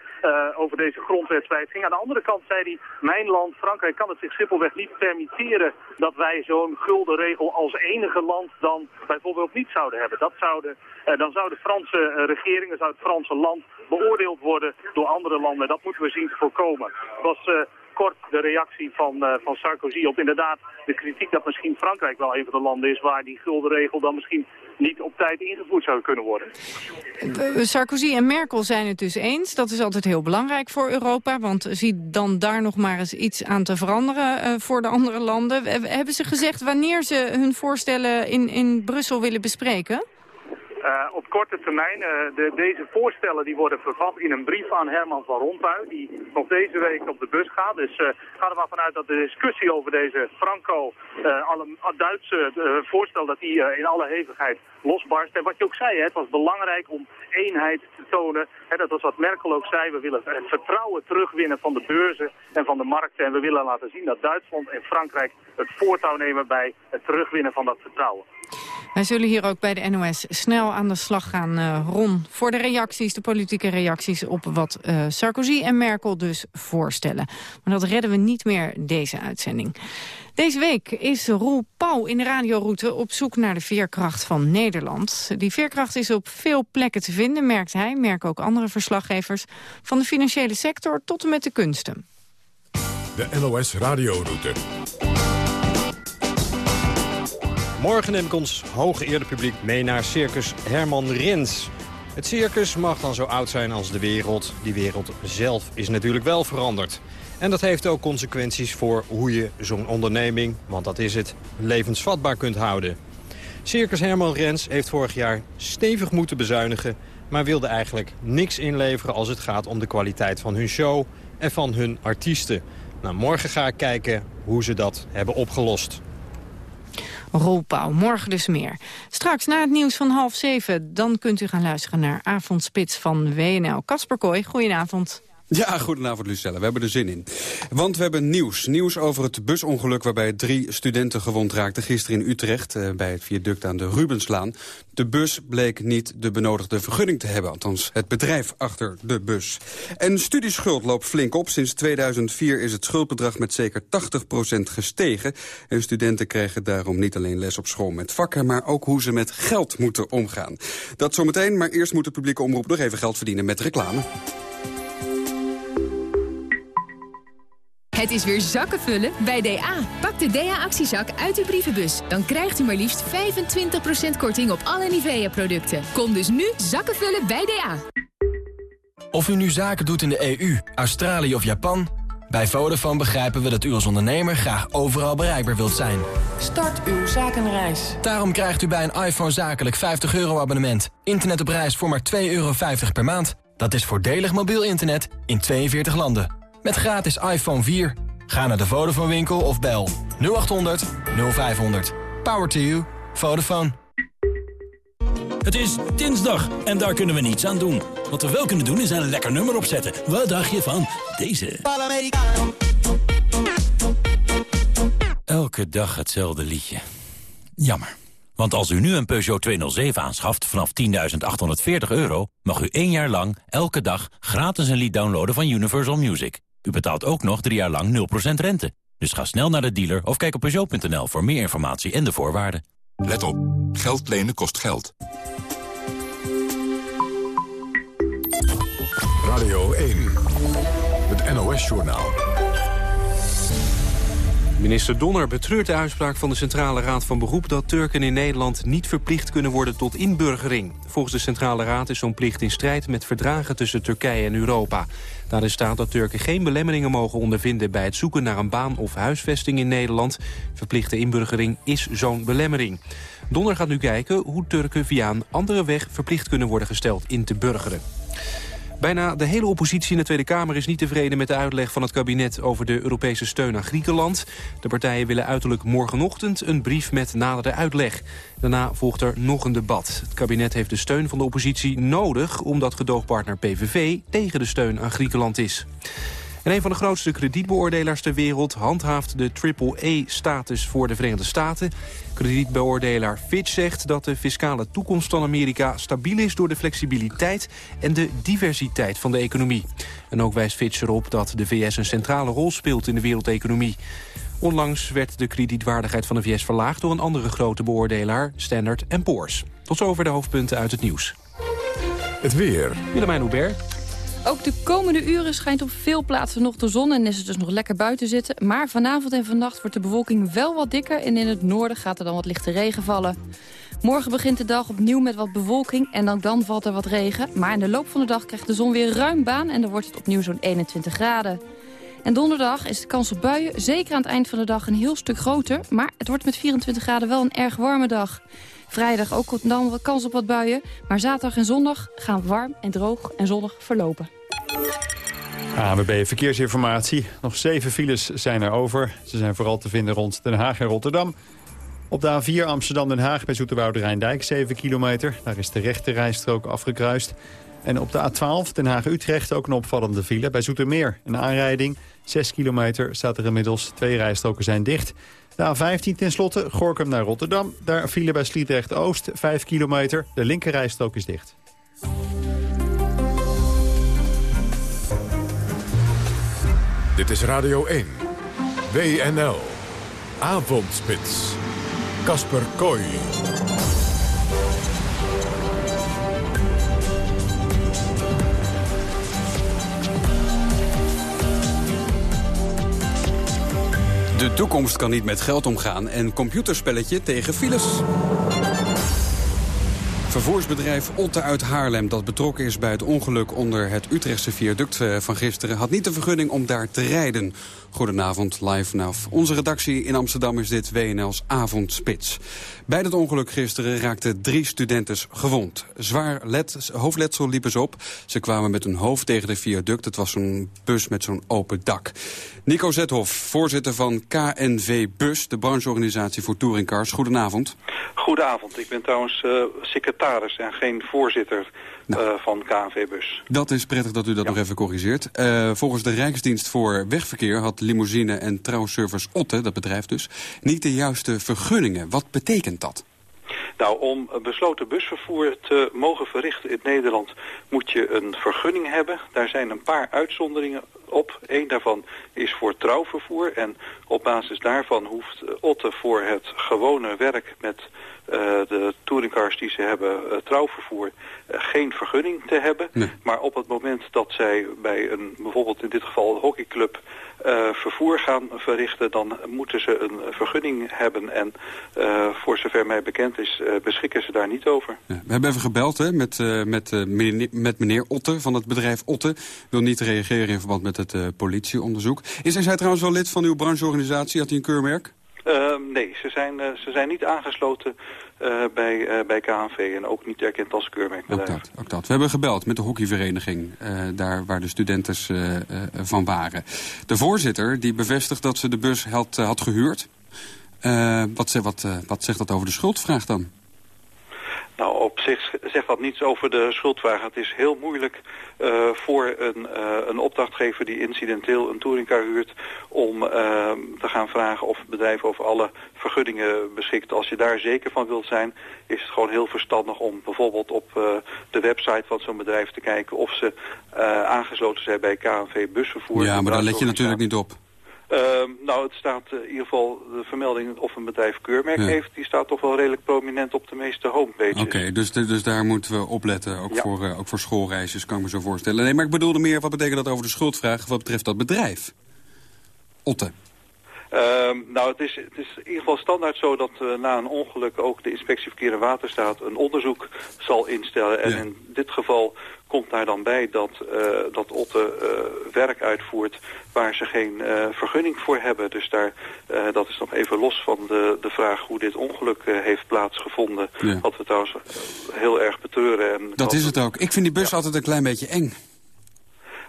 over deze grondwetswijziging. Aan de andere kant zei hij, mijn land, Frankrijk, kan het zich simpelweg niet permitteren dat wij zo'n gulden regel als enige land dan bijvoorbeeld niet zouden hebben. Dat zouden, dan zou de Franse regering regering, zou het Franse land beoordeeld worden door andere landen. Dat moeten we zien te voorkomen. Het was uh, kort de reactie van, uh, van Sarkozy op inderdaad de kritiek dat misschien Frankrijk wel een van de landen is waar die guldenregel dan misschien niet op tijd ingevoerd zou kunnen worden. Sarkozy en Merkel zijn het dus eens. Dat is altijd heel belangrijk voor Europa. Want zie dan daar nog maar eens iets aan te veranderen uh, voor de andere landen. Hebben ze gezegd wanneer ze hun voorstellen in, in Brussel willen bespreken? Uh, op korte termijn, uh, de, deze voorstellen die worden vervat in een brief aan Herman van Rompuy, die nog deze week op de bus gaat. Dus uh, ga er maar vanuit dat de discussie over deze Franco-Duitse voorstel, dat die in alle hevigheid losbarst. En wat je ook zei, hè, het was belangrijk om eenheid te tonen. Hè, dat was wat Merkel ook zei, we willen het vertrouwen terugwinnen van de beurzen en van de markten. En we willen laten zien dat Duitsland en Frankrijk het voortouw nemen bij het terugwinnen van dat vertrouwen. Wij zullen hier ook bij de NOS snel aan de slag gaan, uh, Ron... voor de reacties, de politieke reacties op wat uh, Sarkozy en Merkel dus voorstellen. Maar dat redden we niet meer deze uitzending. Deze week is Roel Pauw in de radioroute op zoek naar de veerkracht van Nederland. Die veerkracht is op veel plekken te vinden, merkt hij, merken ook andere verslaggevers... van de financiële sector tot en met de kunsten. De NOS radioroute. Morgen neem ik ons hooggeëerde publiek mee naar Circus Herman Rens. Het circus mag dan zo oud zijn als de wereld. Die wereld zelf is natuurlijk wel veranderd. En dat heeft ook consequenties voor hoe je zo'n onderneming, want dat is het, levensvatbaar kunt houden. Circus Herman Rens heeft vorig jaar stevig moeten bezuinigen... maar wilde eigenlijk niks inleveren als het gaat om de kwaliteit van hun show en van hun artiesten. Nou, morgen ga ik kijken hoe ze dat hebben opgelost. Rolpauw. Morgen dus meer. Straks na het nieuws van half zeven, dan kunt u gaan luisteren naar Avondspits van WNL. Kasper Kooi, goedenavond. Ja, goedenavond Lucelle. We hebben er zin in. Want we hebben nieuws. Nieuws over het busongeluk waarbij drie studenten gewond raakten gisteren in Utrecht eh, bij het viaduct aan de Rubenslaan. De bus bleek niet de benodigde vergunning te hebben, althans het bedrijf achter de bus. En studieschuld loopt flink op. Sinds 2004 is het schuldbedrag met zeker 80% gestegen. En studenten krijgen daarom niet alleen les op school met vakken, maar ook hoe ze met geld moeten omgaan. Dat zometeen, maar eerst moet de publieke omroep nog even geld verdienen met reclame. Het is weer zakken vullen bij DA. Pak de DA-actiezak uit uw brievenbus. Dan krijgt u maar liefst 25% korting op alle Nivea-producten. Kom dus nu zakken vullen bij DA. Of u nu zaken doet in de EU, Australië of Japan... bij Vodafone begrijpen we dat u als ondernemer graag overal bereikbaar wilt zijn. Start uw zakenreis. Daarom krijgt u bij een iPhone zakelijk 50 euro abonnement. Internet op reis voor maar 2,50 euro per maand. Dat is voordelig mobiel internet in 42 landen. Met gratis iPhone 4. Ga naar de Vodafone winkel of bel 0800 0500. Power to you. Vodafone. Het is dinsdag en daar kunnen we niets aan doen. Wat we wel kunnen doen is een lekker nummer opzetten. Wat dacht je van deze? Elke dag hetzelfde liedje. Jammer. Want als u nu een Peugeot 207 aanschaft vanaf 10.840 euro... mag u één jaar lang, elke dag, gratis een lied downloaden van Universal Music. U betaalt ook nog drie jaar lang 0% rente. Dus ga snel naar de dealer of kijk op Peugeot.nl voor meer informatie en de voorwaarden. Let op, geld lenen kost geld. Radio 1, het NOS-journaal. Minister Donner betreurt de uitspraak van de Centrale Raad van Beroep... dat Turken in Nederland niet verplicht kunnen worden tot inburgering. Volgens de Centrale Raad is zo'n plicht in strijd met verdragen tussen Turkije en Europa. Daarin staat dat Turken geen belemmeringen mogen ondervinden... bij het zoeken naar een baan of huisvesting in Nederland. Verplichte inburgering is zo'n belemmering. Donner gaat nu kijken hoe Turken via een andere weg... verplicht kunnen worden gesteld in te burgeren. Bijna de hele oppositie in de Tweede Kamer is niet tevreden met de uitleg van het kabinet over de Europese steun aan Griekenland. De partijen willen uiterlijk morgenochtend een brief met nadere uitleg. Daarna volgt er nog een debat. Het kabinet heeft de steun van de oppositie nodig omdat gedoogpartner PVV tegen de steun aan Griekenland is. En een van de grootste kredietbeoordelaars ter wereld handhaaft de triple-E-status voor de Verenigde Staten. Kredietbeoordelaar Fitch zegt dat de fiscale toekomst van Amerika stabiel is door de flexibiliteit en de diversiteit van de economie. En ook wijst Fitch erop dat de VS een centrale rol speelt in de wereldeconomie. Onlangs werd de kredietwaardigheid van de VS verlaagd door een andere grote beoordelaar, Standard Poor's. Tot zover de hoofdpunten uit het nieuws. Het weer. Willemijn Hubert. Ook de komende uren schijnt op veel plaatsen nog de zon en is het dus nog lekker buiten zitten. Maar vanavond en vannacht wordt de bewolking wel wat dikker en in het noorden gaat er dan wat lichte regen vallen. Morgen begint de dag opnieuw met wat bewolking en dan, dan valt er wat regen. Maar in de loop van de dag krijgt de zon weer ruim baan en dan wordt het opnieuw zo'n 21 graden. En donderdag is de kans op buien zeker aan het eind van de dag een heel stuk groter. Maar het wordt met 24 graden wel een erg warme dag. Vrijdag ook dan wat kans op wat buien. Maar zaterdag en zondag gaan warm en droog en zonnig verlopen. ANWB Verkeersinformatie. Nog zeven files zijn er over. Ze zijn vooral te vinden rond Den Haag en Rotterdam. Op de A4 Amsterdam-Den Haag bij Zoeterwoude Rijndijk 7 kilometer. Daar is de rechte rijstrook afgekruist. En op de A12 Den Haag-Utrecht ook een opvallende file. Bij Zoetermeer een aanrijding. 6 kilometer staat er inmiddels. Twee rijstroken zijn dicht. De A15 tenslotte, Gorkum naar Rotterdam. Daar file bij Sliedrecht-Oost, 5 kilometer. De linkerrijstrook is dicht. Dit is Radio 1. WNL. Avondspits. Kasper Kooi. De toekomst kan niet met geld omgaan en computerspelletje tegen files. Vervoersbedrijf Otte uit Haarlem, dat betrokken is bij het ongeluk onder het Utrechtse viaduct eh, van gisteren, had niet de vergunning om daar te rijden. Goedenavond, live vanaf onze redactie in Amsterdam is dit WNL's Avondspits. Bij het ongeluk gisteren raakten drie studentes gewond. Zwaar hoofdletsel liepen ze op. Ze kwamen met hun hoofd tegen de viaduct. Het was een bus met zo'n open dak. Nico Zethoff, voorzitter van KNV Bus, de brancheorganisatie voor touringcars. Goedenavond. Goedenavond. Ik ben trouwens uh, secretaris en geen voorzitter nou. uh, van KNV Bus. Dat is prettig dat u dat nog even corrigeert. Uh, volgens de Rijksdienst voor Wegverkeer had limousine en trouwservice Otte, dat bedrijf dus, niet de juiste vergunningen. Wat betekent dat? Nou, om besloten busvervoer te mogen verrichten in Nederland moet je een vergunning hebben. Daar zijn een paar uitzonderingen op. Eén daarvan is voor trouwvervoer en op basis daarvan hoeft Otte voor het gewone werk met de touringcars die ze hebben, uh, trouwvervoer, uh, geen vergunning te hebben. Nee. Maar op het moment dat zij bij een, bijvoorbeeld in dit geval een hockeyclub, vervoer gaan verrichten, dan moeten ze een vergunning hebben. En voor zover mij bekend is, beschikken ze daar niet over. Ja, we hebben even gebeld hè, met, met, meneer, met meneer Otte van het bedrijf Otte. Wil niet reageren in verband met het politieonderzoek. Is hij trouwens wel lid van uw brancheorganisatie? Had hij een keurmerk? Uh, nee, ze zijn, uh, ze zijn niet aangesloten uh, bij, bij KNV en ook niet erkend als keurmerkbedrijf. Ook dat, ook dat. We hebben gebeld met de hockeyvereniging, daar waar de studenten van waren. De voorzitter die bevestigt dat ze de bus had, had gehuurd. wat, wat, wat zegt dat over de schuldvraag dan? Zegt dat niets over de schuldvraag. Het is heel moeilijk uh, voor een, uh, een opdrachtgever die incidenteel een touringcar huurt... om uh, te gaan vragen of het bedrijf over alle vergunningen beschikt. Als je daar zeker van wilt zijn, is het gewoon heel verstandig om bijvoorbeeld op de website van zo'n bedrijf te kijken... of ze aangesloten zijn bij KNV busvervoer. Ja, maar daar let je natuurlijk niet op. Uh, nou, het staat uh, in ieder geval de vermelding of een bedrijf keurmerk ja. heeft... die staat toch wel redelijk prominent op de meeste homepages. Oké, okay, dus, dus daar moeten we opletten, ook, ja. voor, uh, ook voor schoolreisjes, kan ik me zo voorstellen. Nee, maar ik bedoelde meer, wat betekent dat over de schuldvraag wat betreft dat bedrijf? Otte. Uh, nou, het is, het is in ieder geval standaard zo dat uh, na een ongeluk ook de inspectie verkeer en waterstaat een onderzoek zal instellen. En ja. in dit geval komt daar dan bij dat, uh, dat Otte uh, werk uitvoert waar ze geen uh, vergunning voor hebben. Dus daar, dat is nog even los van de, de vraag hoe dit ongeluk heeft plaatsgevonden. Ja. Wat we trouwens heel erg betreuren. En dat is het ook. Ik vind die bus ja. altijd een klein beetje eng.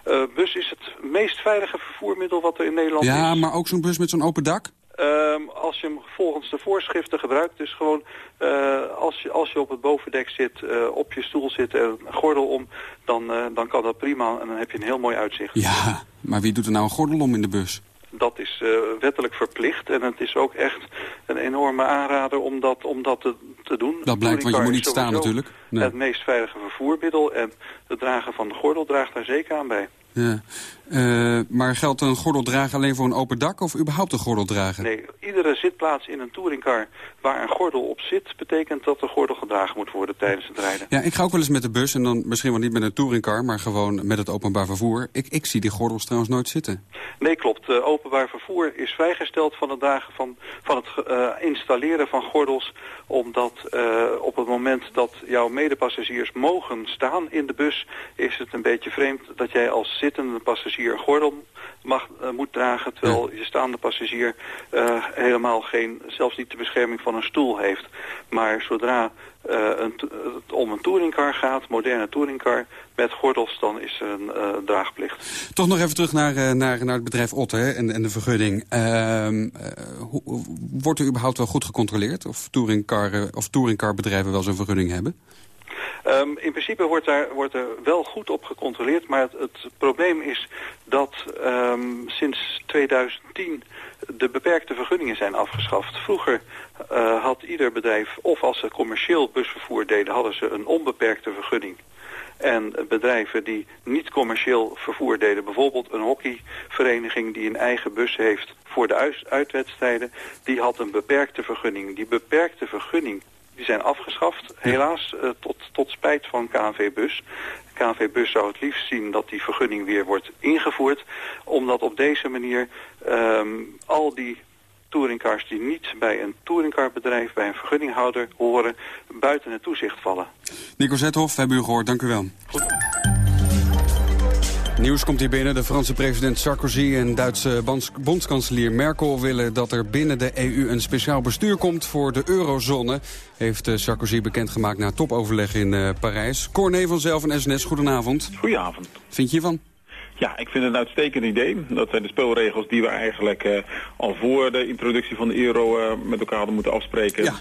Uh, bus is het meest veilige vervoermiddel wat er in Nederland ja, is. Ja, maar ook zo'n bus met zo'n open dak? Uh, als je hem volgens de voorschriften gebruikt, dus gewoon uh, als, je, als je op het bovendek zit, uh, op je stoel zit en een gordel om, dan, dan kan dat prima en dan heb je een heel mooi uitzicht. Ja, maar wie doet er nou een gordel om in de bus? Dat is wettelijk verplicht en het is ook echt een enorme aanrader om dat, om dat te, te doen. Dat blijkt, want je moet niet staan natuurlijk. Nee. Het meest veilige vervoermiddel en het dragen van de gordel draagt daar zeker aan bij. Ja. Uh, maar geldt een gordel dragen alleen voor een open dak of überhaupt een gordel dragen? Nee, iedere zitplaats in een touringcar waar een gordel op zit... betekent dat de gordel gedragen moet worden tijdens het rijden. Ja, ik ga ook wel eens met de bus en dan misschien wel niet met een touringcar... maar gewoon met het openbaar vervoer. Ik, ik zie die gordels trouwens nooit zitten. Nee, klopt. Uh, openbaar vervoer is vrijgesteld van het, dragen van, van het uh, installeren van gordels... omdat op het moment dat jouw medepassagiers mogen staan in de bus... is het een beetje vreemd dat jij als zittende passagier een gordel mag, uh, moet dragen... terwijl ja. je staande passagier uh, helemaal geen, zelfs niet de bescherming van een stoel heeft. Maar zodra uh, een, het om een touringcar gaat, moderne touringcar... met gordels, dan is er een draagplicht. Toch nog even terug naar, naar, naar het bedrijf Otte hè, en, en de vergunning. Hoe, wordt er überhaupt wel goed gecontroleerd of, touringcar, of touringcarbedrijven wel zo'n vergunning hebben? Um, in principe wordt, daar, wordt er wel goed op gecontroleerd, maar het, het probleem is dat um, sinds 2010 de beperkte vergunningen zijn afgeschaft. Vroeger uh, had ieder bedrijf, of als ze commercieel busvervoer deden, hadden ze een onbeperkte vergunning. En bedrijven die niet commercieel vervoer deden, bijvoorbeeld een hockeyvereniging die een eigen bus heeft voor de uitwedstrijden, die had een beperkte vergunning. Die beperkte vergunning die zijn afgeschaft, helaas, uh, tot, tot spijt van KNV Bus. KNV Bus zou het liefst zien dat die vergunning weer wordt ingevoerd. Omdat op deze manier um, al die touringcars die niet bij een touringcarbedrijf, bij een vergunninghouder horen, buiten het toezicht vallen. Nico Zethoff, hebben u gehoord. Dank u wel. Goed. Nieuws komt hier binnen. De Franse president Sarkozy en Duitse bondskanselier Merkel willen dat er binnen de EU een speciaal bestuur komt voor de eurozone. Heeft eh, Sarkozy bekendgemaakt na topoverleg in uh, Parijs. Corné van Zelf en SNS, goedenavond. Goedenavond. Vind je hiervan? Ja, ik vind het een uitstekend idee. Dat zijn de spelregels die we eigenlijk uh, al voor de introductie van de euro uh, met elkaar hadden moeten afspreken. Ja.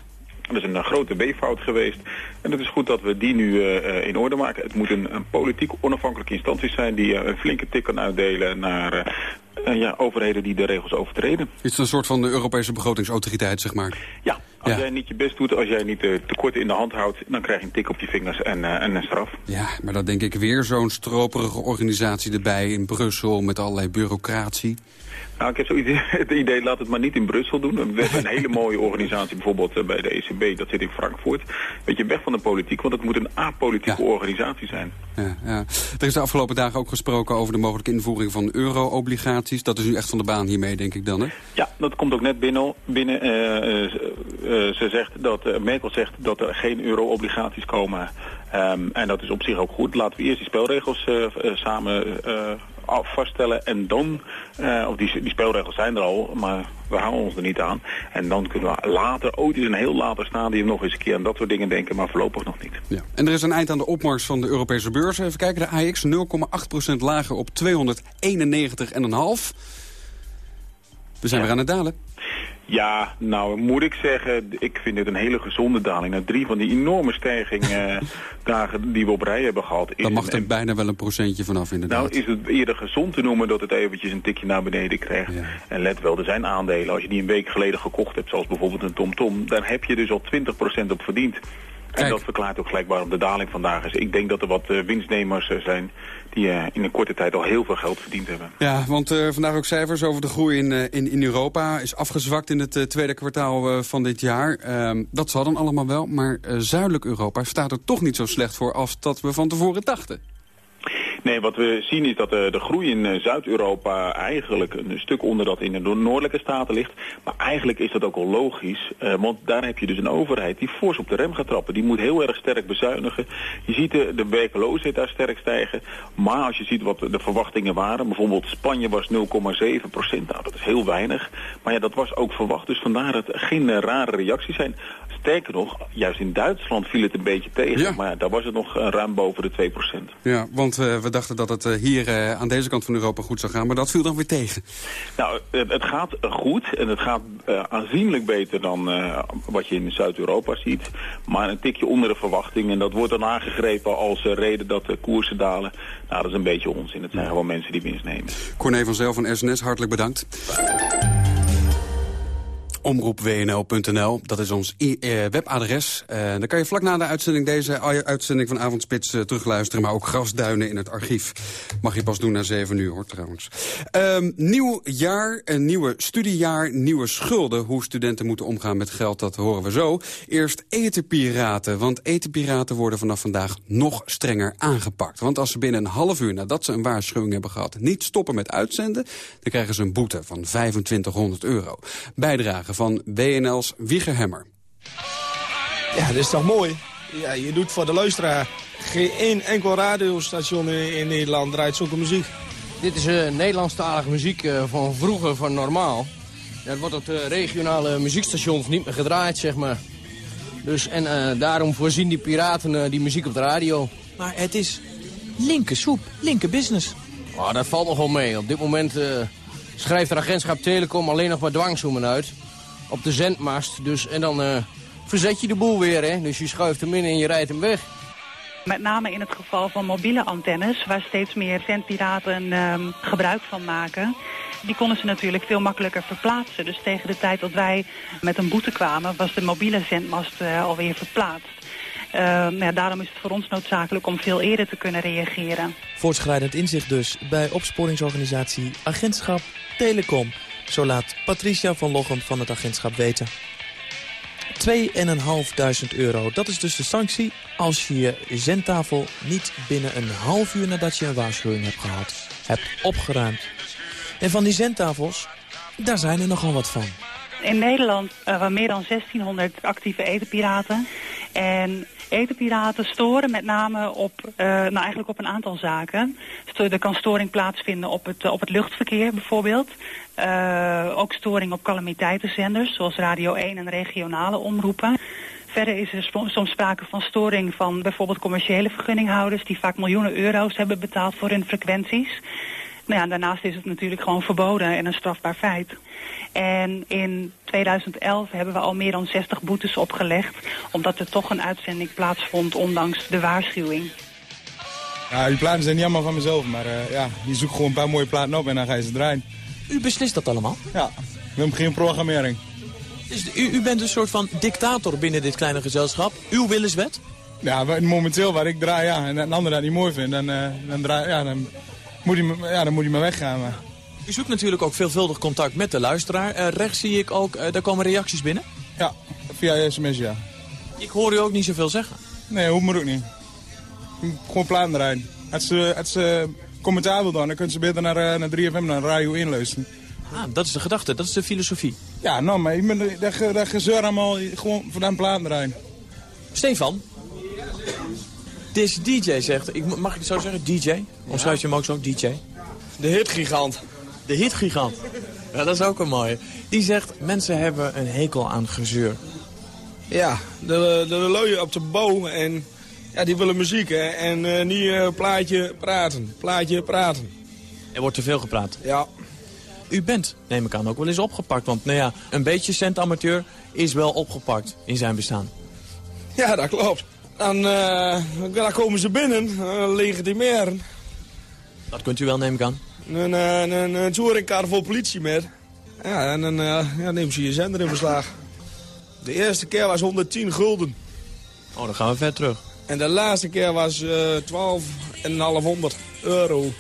Dat is een grote B-fout geweest. En het is goed dat we die nu uh, in orde maken. Het moet een, een politiek onafhankelijke instantie zijn die uh, een flinke tik kan uitdelen naar uh, ja, overheden die de regels overtreden. Is het een soort van de Europese begrotingsautoriteit, zeg maar? Ja, als ja. jij niet je best doet, als jij niet de tekorten in de hand houdt... dan krijg je een tik op je vingers en, en een straf. Ja, maar dan denk ik weer zo'n stroperige organisatie erbij in Brussel... met allerlei bureaucratie. Nou, ik heb zoiets het idee, laat het maar niet in Brussel doen. We hebben een hele mooie organisatie, bijvoorbeeld bij de ECB, dat zit in Frankfurt. Weet je, weg van de politiek, want het moet een apolitieke ja. organisatie zijn. Ja, ja. Er is de afgelopen dagen ook gesproken over de mogelijke invoering van euro-obligaties. Dat is nu echt van de baan hiermee, denk ik dan, hè? Ja, dat komt ook net binnen. binnen uh, uh, uh, ze zegt dat, Merkel zegt dat er geen euro-obligaties komen. Um, en dat is op zich ook goed. Laten we eerst die spelregels samen vaststellen en dan, uh, of die, die spelregels zijn er al, maar we houden ons er niet aan. En dan kunnen we later, ooit is een heel later stadium nog eens een keer aan dat soort dingen denken, maar voorlopig nog niet. Ja. En er is een eind aan de opmars van de Europese beurs. Even kijken, de AX 0,8% lager op 291,5. We zijn ja. weer aan het dalen. Ja, nou moet ik zeggen, ik vind dit een hele gezonde daling. Na drie van die enorme stijging eh, dagen die we op rij hebben gehad. Dan mag er bijna wel een procentje vanaf inderdaad. Nou is het eerder gezond te noemen dat het eventjes een tikje naar beneden krijgt. En let wel, er zijn aandelen. Als je die een week geleden gekocht hebt, zoals bijvoorbeeld een TomTom... -tom, daar heb je dus al 20% op verdiend. En dat verklaart ook gelijk waarom de daling vandaag is. Ik denk dat er wat uh, winstnemers uh, zijn die uh, in een korte tijd al heel veel geld verdiend hebben. Ja, want vandaag ook cijfers over de groei in, in, in Europa. Is afgezwakt in het tweede kwartaal van dit jaar. Ehm, dat zal dan allemaal wel, maar zuidelijk Europa staat er toch niet zo slecht voor als dat we van tevoren dachten. Nee, wat we zien is dat de, de groei in Zuid-Europa eigenlijk een stuk onder dat in de noordelijke staten ligt. Maar eigenlijk is dat ook al logisch, uh, want daar heb je dus een overheid die fors op de rem gaat trappen. Die moet heel erg sterk bezuinigen. Je ziet de, de werkloosheid daar sterk stijgen. Maar als je ziet wat de verwachtingen waren, bijvoorbeeld Spanje was 0,7 procent. Nou, dat is heel weinig. Maar ja, dat was ook verwacht, dus vandaar dat geen rare reacties zijn. Sterker nog, juist in Duitsland viel het een beetje tegen. Ja. Maar daar was het nog uh, ruim boven de 2 procent. Ja, want we dachten dat het hier uh, aan deze kant van Europa goed zou gaan. Maar dat viel dan weer tegen. Nou, het, het gaat goed. En het gaat aanzienlijk beter dan wat je in Zuid-Europa ziet. Maar een tikje onder de verwachting. En dat wordt dan aangegrepen als reden dat de koersen dalen. Nou, dat is een beetje onzin. Het zijn gewoon mensen die winst nemen. Corné van Zel van SNS, hartelijk bedankt omroepwnl.nl. Dat is ons webadres. Uh, dan kan je vlak na de uitzending deze uitzending van Avondspits uh, terugluisteren. Maar ook grasduinen in het archief. Mag je pas doen na 7 uur hoor trouwens. Um, nieuw jaar, een nieuwe studiejaar, nieuwe schulden. Hoe studenten moeten omgaan met geld, dat horen we zo. Eerst etenpiraten. Want etenpiraten worden vanaf vandaag nog strenger aangepakt. Want als ze binnen een half uur nadat ze een waarschuwing hebben gehad... niet stoppen met uitzenden, dan krijgen ze een boete van 2500 euro. Bijdrage van WNL's Wiegerhemmer. Ja, dat is toch mooi? Ja, je doet voor de luisteraar. Geen één enkel radiostation in, in Nederland draait zulke muziek. Dit is uh, Nederlandstalige muziek uh, van vroeger, van normaal. Dat wordt op de regionale muziekstations niet meer gedraaid, zeg maar. Dus, en uh, daarom voorzien die piraten die muziek op de radio. Maar het is linker soep, linker business. Oh, dat valt nog wel mee. Op dit moment schrijft het agentschap Telecom alleen nog maar dwangzoemen uit op de zendmast. Dus, en dan uh, verzet je de boel weer, hè. Dus je schuift hem in en je rijdt hem weg. Met name in het geval van mobiele antennes, waar steeds meer zendpiraten um, gebruik van maken. Die konden ze natuurlijk veel makkelijker verplaatsen. Dus tegen de tijd dat wij met een boete kwamen, was de mobiele zendmast uh, alweer verplaatst. Uh, ja, daarom is het voor ons noodzakelijk om veel eerder te kunnen reageren. Voortschrijdend inzicht dus bij opsporingsorganisatie Agentschap Telecom. Zo laat Patricia van Lochem van het agentschap weten. 2.500 euro. Dat is dus de sanctie als je je zendtafel niet binnen een half uur nadat je een waarschuwing hebt gehad, hebt opgeruimd. En van die zendtafels, daar zijn er nogal wat van. In Nederland uh, meer dan 1600 actieve etenpiraten. En etenpiraten storen met name op, uh, nou eigenlijk op een aantal zaken. Er kan storing plaatsvinden op het, op het luchtverkeer bijvoorbeeld. Uh, ook storing op calamiteitenzenders, zoals Radio 1 en regionale omroepen. Verder is er soms sprake van storing van bijvoorbeeld commerciële vergunninghouders... die vaak miljoenen euro's hebben betaald voor hun frequenties. Nou ja, daarnaast is het natuurlijk gewoon verboden en een strafbaar feit. En in 2011 hebben we al meer dan 60 boetes opgelegd... omdat er toch een uitzending plaatsvond ondanks de waarschuwing. Ja, die platen zijn niet allemaal van mezelf, maar uh, ja, je zoekt gewoon een paar mooie platen op en dan ga je ze draaien. U beslist dat allemaal? Ja, we hebben geen programmering. Dus u, u bent een soort van dictator binnen dit kleine gezelschap? Uw willenswet? Ja, momenteel waar ik draai, ja, en een ander dat niet mooi vindt, dan, uh, dan, draai, ja, dan, moet hij, ja, dan moet hij maar weggaan. Maar... U zoekt natuurlijk ook veelvuldig contact met de luisteraar. Uh, rechts zie ik ook, uh, daar komen reacties binnen? Ja, via sms, ja. Ik hoor u ook niet zoveel zeggen. Nee, hoeft maar ook niet. Gewoon platen draaien. Als ze, als ze commentaar wil dan, dan kunnen ze beter naar, naar 3FM, naar Radio 1 luisteren. Ah, dat is de gedachte, dat is de filosofie. Ja, nou, maar ik ben dat, dat gezeur allemaal gewoon vandaan platen draaien. Stefan, deze DJ zegt, ik, mag ik het zo zeggen, DJ? Of schrijf je hem ook zo, DJ? De hitgigant. De hitgigant. Ja, dat is ook een mooie. Die zegt, mensen hebben een hekel aan gezeur. Ja, de, de, de op de boom en ja, die willen muziek hè, en uh, niet uh, plaatje praten. Plaatje praten. Er wordt te veel gepraat. Ja. u bent, neem ik aan, ook wel eens opgepakt. Want nou ja, een beetje centamateur is wel opgepakt in zijn bestaan. Ja, dat klopt. Dan, uh, dan komen ze binnen, legitimeren. Dat kunt u wel, neem ik aan. Een, een, een, een touringcar vol politie met. Ja, en dan uh, ja, nemen ze je zender in beslag. De eerste keer was 110 gulden. Oh, dan gaan we ver terug. En de laatste keer was uh, 12,500 euro.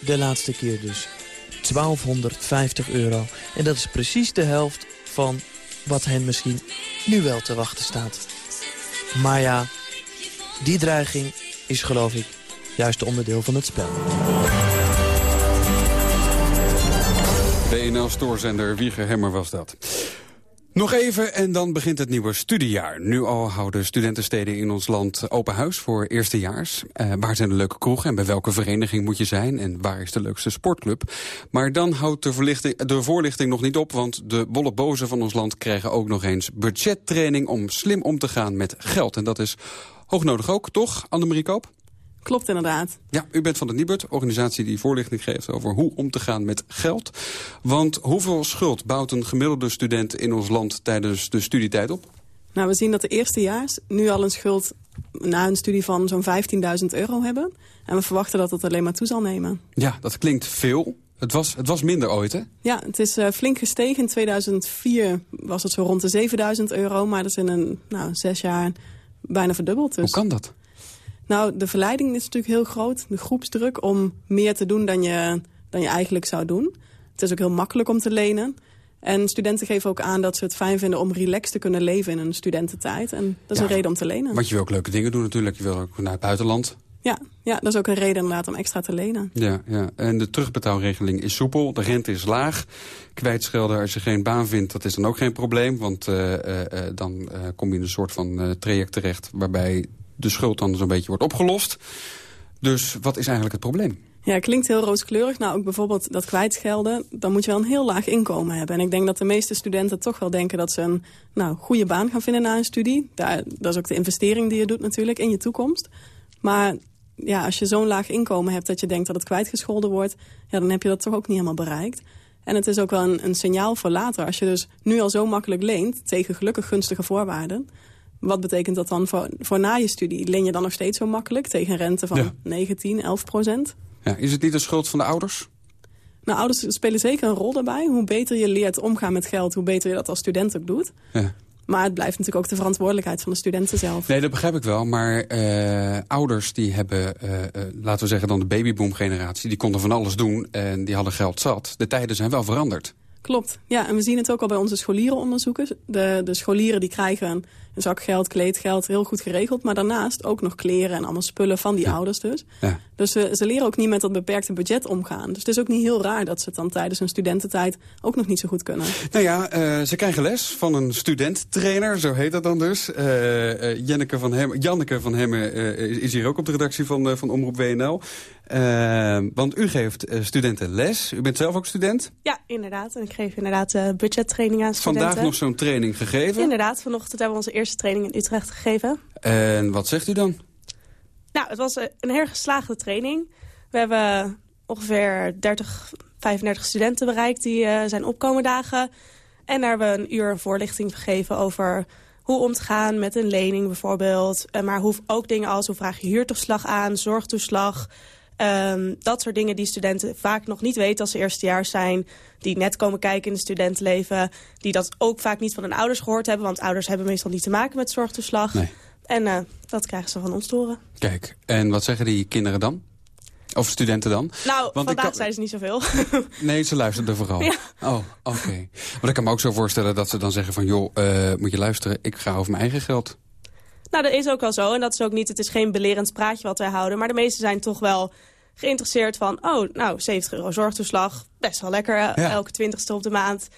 De laatste keer dus 1250 euro. En dat is precies de helft van wat hen misschien nu wel te wachten staat. Maar ja, die dreiging is geloof ik juist onderdeel van het spel. BNL-stoorzender Wieger Hemmer was dat. Nog even en dan begint het nieuwe studiejaar. Nu al houden studentensteden in ons land open huis voor eerstejaars. Uh, waar zijn de leuke kroegen en bij welke vereniging moet je zijn? En waar is de leukste sportclub? Maar dan houdt de, de voorlichting nog niet op... want de bolle bozen van ons land krijgen ook nog eens budgettraining... om slim om te gaan met geld. En dat is hoognodig ook, toch, Annemarie Koop? Klopt inderdaad. Ja, u bent van de Nibud, organisatie die voorlichting geeft over hoe om te gaan met geld. Want hoeveel schuld bouwt een gemiddelde student in ons land tijdens de studietijd op? Nou, we zien dat de eerstejaars nu al een schuld na een studie van zo'n 15.000 euro hebben. En we verwachten dat het alleen maar toe zal nemen. Ja, dat klinkt veel. Het was, het was minder ooit, hè? Ja, het is uh, flink gestegen. In 2004 was het zo rond de 7000 euro. Maar dat is in een nou, zes jaar bijna verdubbeld. Dus. Hoe kan dat? Nou, de verleiding is natuurlijk heel groot. De groepsdruk om meer te doen dan je, dan je eigenlijk zou doen. Het is ook heel makkelijk om te lenen. En studenten geven ook aan dat ze het fijn vinden om relaxed te kunnen leven in een studententijd. En dat is een reden om te lenen. Want je wil ook leuke dingen doen natuurlijk. Je wil ook naar het buitenland. Ja, ja, dat is ook een reden inderdaad om extra te lenen. Ja, ja. En de terugbetaalregeling is soepel, de rente is laag. Kwijtschelden als je geen baan vindt, dat is dan ook geen probleem. Want uh, uh, dan uh, kom je in een soort van traject terecht... waarbij de schuld dan zo'n beetje wordt opgelost. Dus wat is eigenlijk het probleem? Ja, klinkt heel rooskleurig. Nou, ook bijvoorbeeld dat kwijtschelden, dan moet je wel een heel laag inkomen hebben. En ik denk dat de meeste studenten toch wel denken dat ze een nou, goede baan gaan vinden na een studie. Daar, dat is ook de investering die je doet natuurlijk in je toekomst. Maar ja, als je zo'n laag inkomen hebt dat je denkt dat het kwijtgescholden wordt... Ja, dan heb je dat toch ook niet helemaal bereikt. En het is ook wel een, een signaal voor later. Als je dus nu al zo makkelijk leent tegen gelukkig gunstige voorwaarden... Wat betekent dat dan voor, voor na je studie? Leen je dan nog steeds zo makkelijk tegen een rente van ja. 19, 11 procent? Ja, is het niet de schuld van de ouders? Nou, ouders spelen zeker een rol daarbij. Hoe beter je leert omgaan met geld, hoe beter je dat als student ook doet. Ja. Maar het blijft natuurlijk ook de verantwoordelijkheid van de studenten zelf. Nee, dat begrijp ik wel. Maar uh, ouders die hebben, uh, uh, laten we zeggen dan de babyboom generatie... die konden van alles doen en die hadden geld zat. De tijden zijn wel veranderd. Klopt, ja. En we zien het ook al bij onze scholierenonderzoeken. De, de scholieren die krijgen een, een zak geld, kleedgeld, heel goed geregeld. Maar daarnaast ook nog kleren en allemaal spullen van die ouders dus. Ja. Dus ze, ze leren ook niet met dat beperkte budget omgaan. Dus het is ook niet heel raar dat ze het dan tijdens hun studententijd ook nog niet zo goed kunnen. Nou ja, uh, ze krijgen les van een studenttrainer, zo heet dat dan dus. Uh, uh, Janneke van Hemmen, Janneke van Hemmen is hier ook op de redactie van, van Omroep WNL. Want u geeft studenten les. U bent zelf ook student? Ja, inderdaad. En ik geef inderdaad budgettraining aan studenten. Vandaag nog zo'n training gegeven? Inderdaad. Vanochtend hebben we onze eerste training in Utrecht gegeven. En wat zegt u dan? Nou, het was een heel geslaagde training. We hebben ongeveer 30, 35 studenten bereikt die zijn opkomen dagen. En daar hebben we een uur voorlichting gegeven over hoe om te gaan met een lening bijvoorbeeld. Maar hoe, ook dingen als hoe vraag je huurtoeslag aan, zorgtoeslag... Um, dat soort dingen die studenten vaak nog niet weten als ze eerstejaars zijn. Die net komen kijken in het studentenleven. Die dat ook vaak niet van hun ouders gehoord hebben. Want ouders hebben meestal niet te maken met zorgtoeslag. Nee. En uh, dat krijgen ze van ons te horen. Kijk, en wat zeggen die kinderen dan? Of studenten dan? Nou, Want vandaag kan... zijn ze niet zoveel. nee, ze luisteren vooral. Ja. Oh, oké. Okay. Maar ik kan me ook zo voorstellen dat ze dan zeggen van... joh, uh, moet je luisteren, ik ga over mijn eigen geld. Nou, dat is ook wel zo. En dat is ook niet, het is geen belerend praatje wat wij houden. Maar de meesten zijn toch wel geïnteresseerd van... oh, nou, 70 euro zorgtoeslag, best wel lekker ja. elke twintigste op de maand.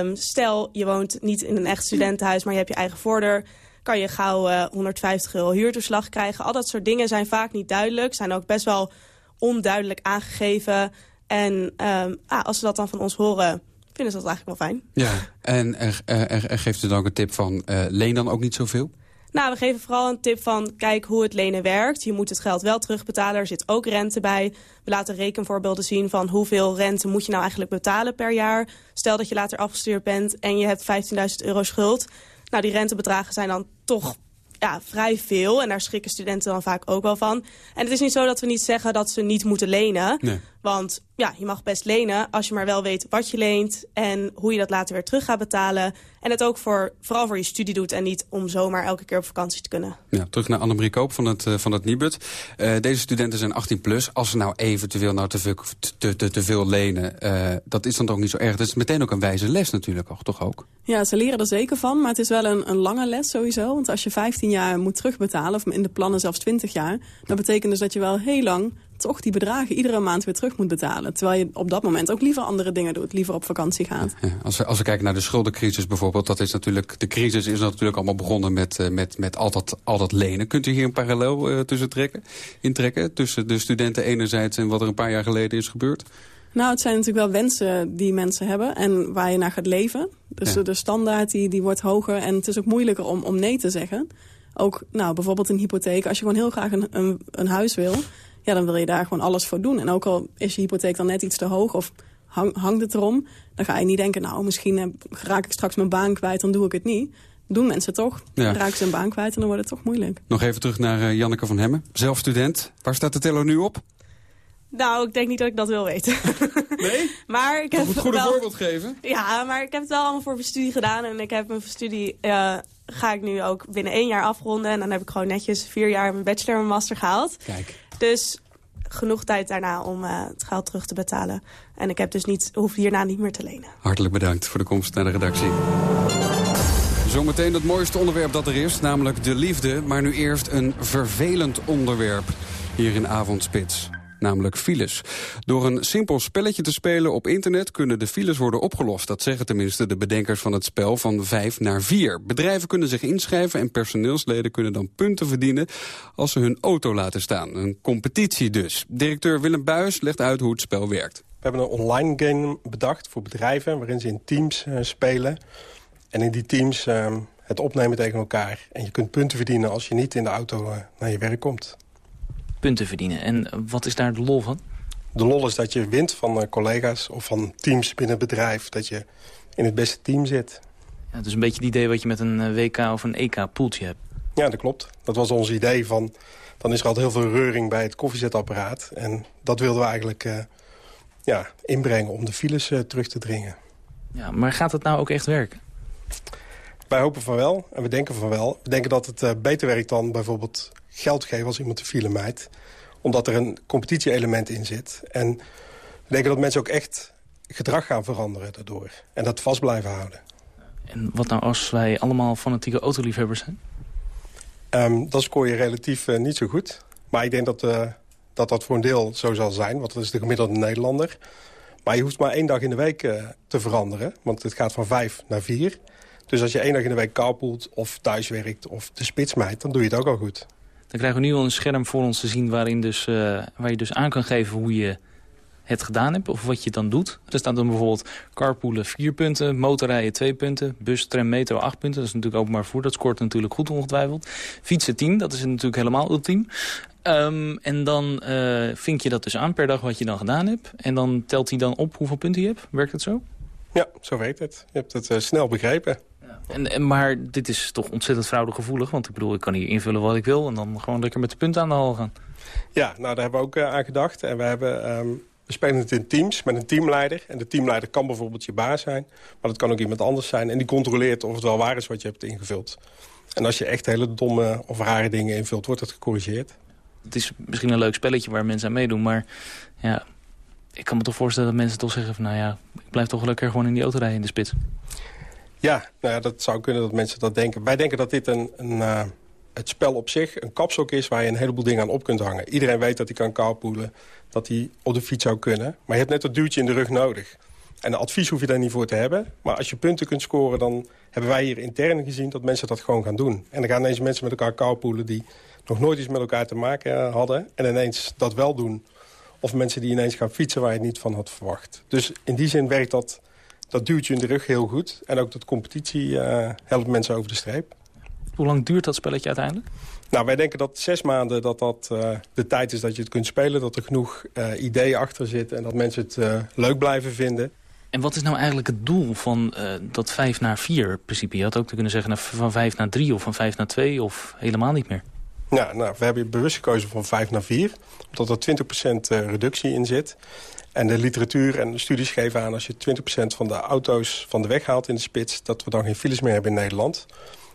Um, stel, je woont niet in een echt studentenhuis, maar je hebt je eigen voordeur kan je gauw uh, 150 euro huurtoeslag krijgen. Al dat soort dingen zijn vaak niet duidelijk. Zijn ook best wel onduidelijk aangegeven. En um, ah, als ze dat dan van ons horen, vinden ze dat eigenlijk wel fijn. Ja, en er, er, er geeft u dan ook een tip van uh, leen dan ook niet zoveel? Nou, we geven vooral een tip van kijk hoe het lenen werkt. Je moet het geld wel terugbetalen. Er zit ook rente bij. We laten rekenvoorbeelden zien van hoeveel rente moet je nou eigenlijk betalen per jaar. Stel dat je later afgestuurd bent en je hebt 15.000 euro schuld. Nou, die rentebedragen zijn dan toch ja, vrij veel. En daar schrikken studenten dan vaak ook wel van. En het is niet zo dat we niet zeggen dat ze niet moeten lenen. Nee. Want ja, je mag best lenen als je maar wel weet wat je leent... en hoe je dat later weer terug gaat betalen. En het ook voor, vooral voor je studie doet... en niet om zomaar elke keer op vakantie te kunnen. Ja, terug naar Annemarie Koop van het, uh, van het Nibud. Uh, deze studenten zijn 18 plus. Als ze nou eventueel nou te, veel, te, te, te veel lenen, uh, dat is dan toch niet zo erg. Dat is meteen ook een wijze les natuurlijk, toch ook? Ja, ze leren er zeker van, maar het is wel een, een lange les sowieso. Want als je 15 jaar moet terugbetalen, of in de plannen zelfs 20 jaar... dat betekent dus dat je wel heel lang toch die bedragen iedere maand weer terug moet betalen. Terwijl je op dat moment ook liever andere dingen doet, liever op vakantie gaat. Ja, als, we, als we kijken naar de schuldencrisis bijvoorbeeld, dat is natuurlijk, de crisis is natuurlijk allemaal begonnen met, uh, met, met al, dat, al dat lenen. Kunt u hier een parallel uh, tussen trekken, intrekken tussen de studenten enerzijds en wat er een paar jaar geleden is gebeurd? Nou, het zijn natuurlijk wel wensen die mensen hebben en waar je naar gaat leven. Dus ja. de standaard die, die wordt hoger en het is ook moeilijker om, om nee te zeggen. Ook nou, bijvoorbeeld een hypotheek. Als je gewoon heel graag een, een, een huis wil ja, dan wil je daar gewoon alles voor doen. En ook al is je hypotheek dan net iets te hoog of hang, hangt het erom... dan ga je niet denken, nou, misschien raak ik straks mijn baan kwijt, dan doe ik het niet. Doen mensen toch. Ja. Dan raken ze een baan kwijt en dan wordt het toch moeilijk. Nog even terug naar uh, Janneke van Hemmen, zelf student. Waar staat de teller nu op? Nou, ik denk niet dat ik dat wil weten. Nee? maar ik heb het goede wel... voorbeeld geven? Ja, maar ik heb het wel allemaal voor mijn studie gedaan. En ik heb mijn studie, uh, ga ik nu ook binnen één jaar afronden. En dan heb ik gewoon netjes vier jaar mijn bachelor en mijn master gehaald. Kijk. Dus genoeg tijd daarna om uh, het geld terug te betalen. En ik heb dus niet, hoef hierna niet meer te lenen. Hartelijk bedankt voor de komst naar de redactie. Zometeen het mooiste onderwerp dat er is, namelijk de liefde. Maar nu eerst een vervelend onderwerp hier in Avondspits namelijk files. Door een simpel spelletje te spelen op internet kunnen de files worden opgelost. Dat zeggen tenminste de bedenkers van het spel van 5 naar 4. Bedrijven kunnen zich inschrijven en personeelsleden kunnen dan punten verdienen als ze hun auto laten staan. Een competitie dus. Directeur Willem Buis legt uit hoe het spel werkt. We hebben een online game bedacht voor bedrijven waarin ze in teams uh, spelen. En in die teams uh, het opnemen tegen elkaar. En je kunt punten verdienen als je niet in de auto uh, naar je werk komt punten verdienen. En wat is daar de lol van? De lol is dat je wint van uh, collega's of van teams binnen het bedrijf. Dat je in het beste team zit. Ja, het is een beetje het idee wat je met een uh, WK of een EK-poeltje hebt. Ja, dat klopt. Dat was ons idee van... dan is er altijd heel veel reuring bij het koffiezetapparaat. En dat wilden we eigenlijk uh, ja, inbrengen om de files terug te dringen. Ja, maar gaat het nou ook echt werken? Wij hopen van wel en we denken van wel. We denken dat het beter werkt dan bijvoorbeeld geld geven als iemand de file mijt. Omdat er een competitie-element in zit. En we denken dat mensen ook echt gedrag gaan veranderen daardoor. En dat vast blijven houden. En wat nou als wij allemaal fanatieke autoliefhebbers zijn? Um, dan scoor je relatief uh, niet zo goed. Maar ik denk dat, uh, dat dat voor een deel zo zal zijn. Want dat is de gemiddelde Nederlander. Maar je hoeft maar één dag in de week uh, te veranderen. Want het gaat van vijf naar vier. Dus als je één dag in de week carpoolt of thuiswerkt of de spits mijt... dan doe je het ook al goed. Dan krijgen we nu al een scherm voor ons te zien waarin dus, uh, waar je dus aan kan geven hoe je het gedaan hebt of wat je dan doet. Er staat dan bijvoorbeeld carpoolen 4 punten, motorrijden 2 punten, bus, tram, metro 8 punten. Dat is natuurlijk openbaar voer, dat scoort natuurlijk goed ongetwijfeld. Fietsen 10, dat is natuurlijk helemaal ultiem. Um, en dan uh, vink je dat dus aan per dag wat je dan gedaan hebt. En dan telt hij dan op hoeveel punten je hebt. Werkt het zo? Ja, zo werkt het. Je hebt het uh, snel begrepen. En, en, maar dit is toch ontzettend fraudegevoelig. Want ik bedoel, ik kan hier invullen wat ik wil... en dan gewoon lekker met de punten aan de hal gaan. Ja, nou, daar hebben we ook uh, aan gedacht. En we, hebben, um, we spelen het in teams met een teamleider. En de teamleider kan bijvoorbeeld je baas zijn. Maar dat kan ook iemand anders zijn. En die controleert of het wel waar is wat je hebt ingevuld. En als je echt hele domme of rare dingen invult, wordt het gecorrigeerd. Het is misschien een leuk spelletje waar mensen aan meedoen. Maar ja, ik kan me toch voorstellen dat mensen toch zeggen... van nou ja, ik blijf toch lekker gewoon in die auto rijden in de spits. Ja, nou ja, dat zou kunnen dat mensen dat denken. Wij denken dat dit een, een uh, het spel op zich een kapstok is... waar je een heleboel dingen aan op kunt hangen. Iedereen weet dat hij kan carpoolen, dat hij op de fiets zou kunnen. Maar je hebt net dat duwtje in de rug nodig. En advies hoef je daar niet voor te hebben. Maar als je punten kunt scoren, dan hebben wij hier intern gezien... dat mensen dat gewoon gaan doen. En dan gaan ineens mensen met elkaar carpoolen... die nog nooit iets met elkaar te maken hadden... en ineens dat wel doen. Of mensen die ineens gaan fietsen waar je het niet van had verwacht. Dus in die zin werkt dat dat duwt je in de rug heel goed. En ook dat competitie uh, helpt mensen over de streep. Hoe lang duurt dat spelletje uiteindelijk? Nou, wij denken dat zes maanden dat dat uh, de tijd is dat je het kunt spelen. Dat er genoeg uh, ideeën achter zitten en dat mensen het leuk blijven vinden. En wat is nou eigenlijk het doel van dat 5 naar 4 principe? Je had ook te kunnen zeggen van 5 naar 3 of van 5 naar 2 of helemaal niet meer. Ja, nou, we hebben bewust gekozen van 5 naar 4. Omdat er 20% reductie in zit. En de literatuur en de studies geven aan... als je 20% van de auto's van de weg haalt in de spits... dat we dan geen files meer hebben in Nederland.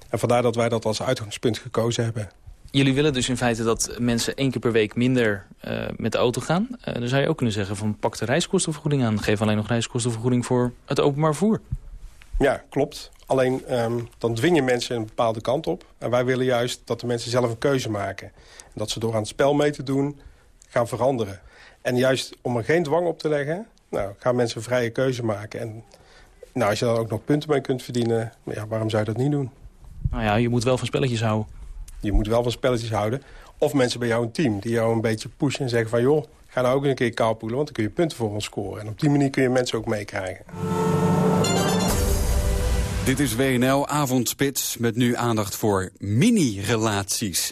En vandaar dat wij dat als uitgangspunt gekozen hebben. Jullie willen dus in feite dat mensen één keer per week minder uh, met de auto gaan. Uh, dan zou je ook kunnen zeggen van pak de reiskostenvergoeding aan. Geef alleen nog reiskostenvergoeding voor het openbaar vervoer. Ja, klopt. Alleen um, dan dwing je mensen een bepaalde kant op. En wij willen juist dat de mensen zelf een keuze maken. En dat ze door aan het spel mee te doen gaan veranderen. En juist om er geen dwang op te leggen, nou, gaan mensen een vrije keuze maken. En nou, als je dan ook nog punten mee kunt verdienen, ja, waarom zou je dat niet doen? Nou ja, je moet wel van spelletjes houden. Je moet wel van spelletjes houden. Of mensen bij jou een team die jou een beetje pushen en zeggen van... joh, ga nou ook een keer carpoolen, want dan kun je punten voor ons scoren. En op die manier kun je mensen ook meekrijgen. Dit is WNL Avondspits met nu aandacht voor mini-relaties.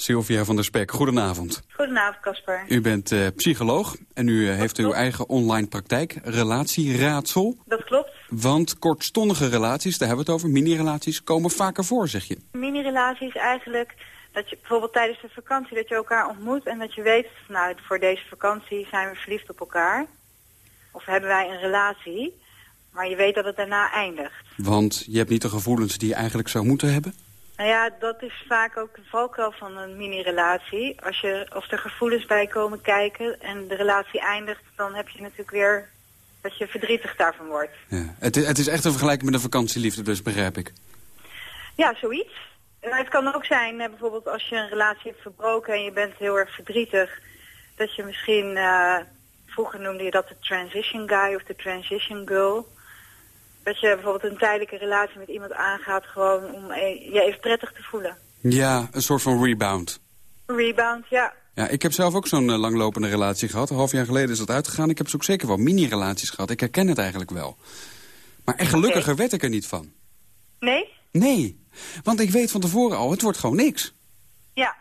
Sylvia van der Spek, goedenavond. Goedenavond, Casper. U bent uh, psycholoog en u uh, heeft uw eigen online praktijk, Relatieraadsel. Dat klopt. Want kortstondige relaties, daar hebben we het over, mini-relaties, komen vaker voor, zeg je. Mini-relaties eigenlijk dat je bijvoorbeeld tijdens de vakantie dat je elkaar ontmoet en dat je weet, nou voor deze vakantie zijn we verliefd op elkaar. Of hebben wij een relatie, maar je weet dat het daarna eindigt. Want je hebt niet de gevoelens die je eigenlijk zou moeten hebben? Nou ja, dat is vaak ook de valkuil van een mini-relatie. Als, je, als er gevoelens bij komen kijken en de relatie eindigt, dan heb je natuurlijk weer dat je verdrietig daarvan wordt. Ja. Het, het is echt een vergelijking met een vakantieliefde dus, begrijp ik. Ja, zoiets. En het kan ook zijn, bijvoorbeeld als je een relatie hebt verbroken en je bent heel erg verdrietig, dat je misschien, uh, vroeger noemde je dat de transition guy of de transition girl dat je bijvoorbeeld een tijdelijke relatie met iemand aangaat... gewoon om e- je even prettig te voelen. Ja, een soort van rebound. Rebound, ja. Ja, ik heb zelf ook zo'n uh, langlopende relatie gehad. Een half jaar geleden is dat uitgegaan. Ik heb ook zeker wel mini-relaties gehad. Ik herken het eigenlijk wel. Maar echt gelukkiger werd ik er niet van. Nee? Nee. Want ik weet van tevoren al, het wordt gewoon niks. Ja.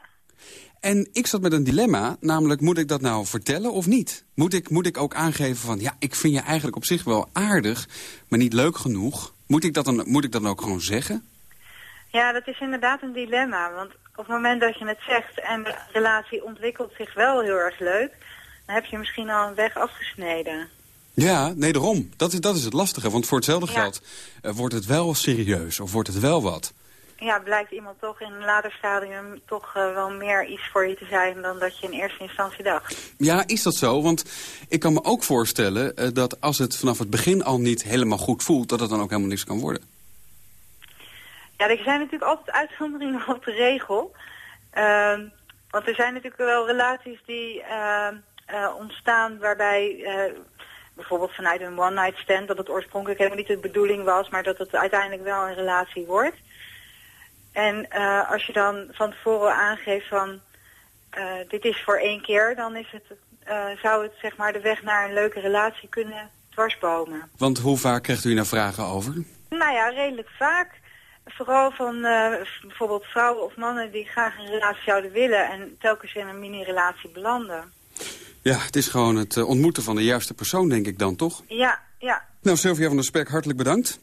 En ik zat met een dilemma, namelijk moet ik dat nou vertellen of niet? Moet ik, moet ik ook aangeven van, ja, ik vind je eigenlijk op zich wel aardig, maar niet leuk genoeg. Moet ik dat dan, moet ik dat dan ook gewoon zeggen? Ja, dat is inderdaad een dilemma. Want op het moment dat je het zegt en de relatie ontwikkelt zich wel heel erg leuk... dan heb je misschien al een weg afgesneden. Ja, nee, daarom. Dat is, dat is het lastige. Want voor hetzelfde geld uh, wordt het wel serieus of wordt het wel wat ja, blijkt iemand toch in een later stadium toch uh, wel meer iets voor je te zijn dan dat je in eerste instantie dacht. Ja, is dat zo? Want ik kan me ook voorstellen uh, dat als het vanaf het begin al niet helemaal goed voelt, dat het dan ook helemaal niks kan worden. Ja, er zijn natuurlijk altijd uitzonderingen op de regel. Uh, want er zijn natuurlijk wel relaties die ontstaan waarbij bijvoorbeeld vanuit een one-night stand, dat het oorspronkelijk helemaal niet de bedoeling was, maar dat het uiteindelijk wel een relatie wordt. En uh, als je dan van tevoren aangeeft van uh, dit is voor één keer, dan is het, uh, zou het zeg maar de weg naar een leuke relatie kunnen dwarsbomen. Want hoe vaak krijgt u nou vragen over? Nou ja, redelijk vaak. Vooral van bijvoorbeeld vrouwen of mannen die graag een relatie zouden willen en telkens in een mini-relatie belanden. Ja, het is gewoon het ontmoeten van de juiste persoon, denk ik dan, toch? Ja, ja. Nou, Sylvia van der Spek, hartelijk bedankt.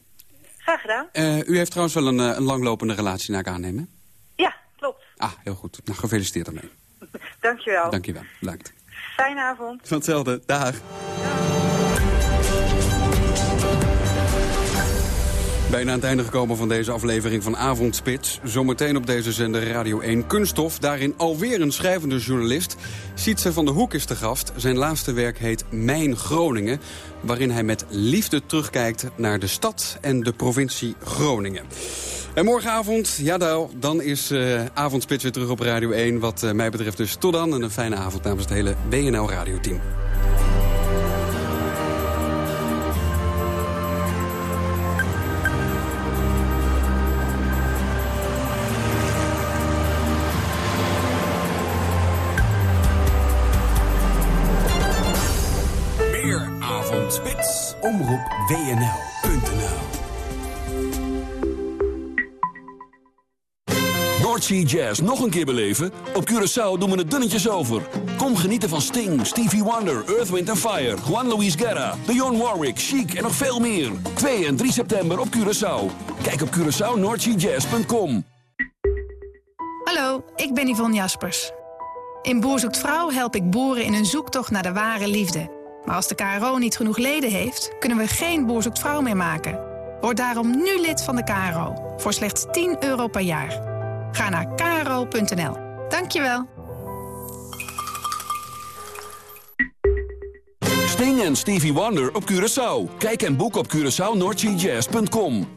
Graag gedaan. Uh, u heeft trouwens wel een, een langlopende relatie naar ik aannemen? Ja, klopt. Ah, heel goed. Nou, gefeliciteerd daarmee. Dankjewel. Dankjewel. Bedankt. Fijne avond. Van hetzelfde. Dag. Bijna aan het einde gekomen van deze aflevering van Avondspits. Zometeen op deze zender Radio 1 Kunststof. Daarin alweer een schrijvende journalist. Sietse van der Hoek is te gast. Zijn laatste werk heet Mijn Groningen. Waarin hij met liefde terugkijkt naar de stad en de provincie Groningen. En morgenavond, ja dan is uh, Avondspits weer terug op Radio 1. Wat uh, mij betreft dus tot dan. En een fijne avond namens het hele WNL Radio team. WNL.nl North Sea Jazz nog een keer beleven? Op Curaçao doen we het dunnetjes over. Kom genieten van Sting, Stevie Wonder, Earth, Wind Fire... Juan Luis Guerra, Dionne Warwick, Chic en nog veel meer. 2 en 3 september op Curaçao. Kijk op CuraçaoNorthSeaJazz.com. Hallo, ik ben Yvonne Jaspers. In Boer zoekt Vrouw help ik boeren in hun zoektocht naar de ware liefde. Maar als de KRO niet genoeg leden heeft, kunnen we geen Boer zoekt Vrouw meer maken. Word daarom nu lid van de KRO, voor slechts 10 euro per jaar. Ga naar kro.nl. Dankjewel. Sting en Stevie Wonder op Curaçao. Kijk en boek op CuraçaoNorthSeaJazz.com.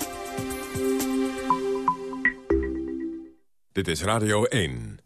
Dit is Radio 1.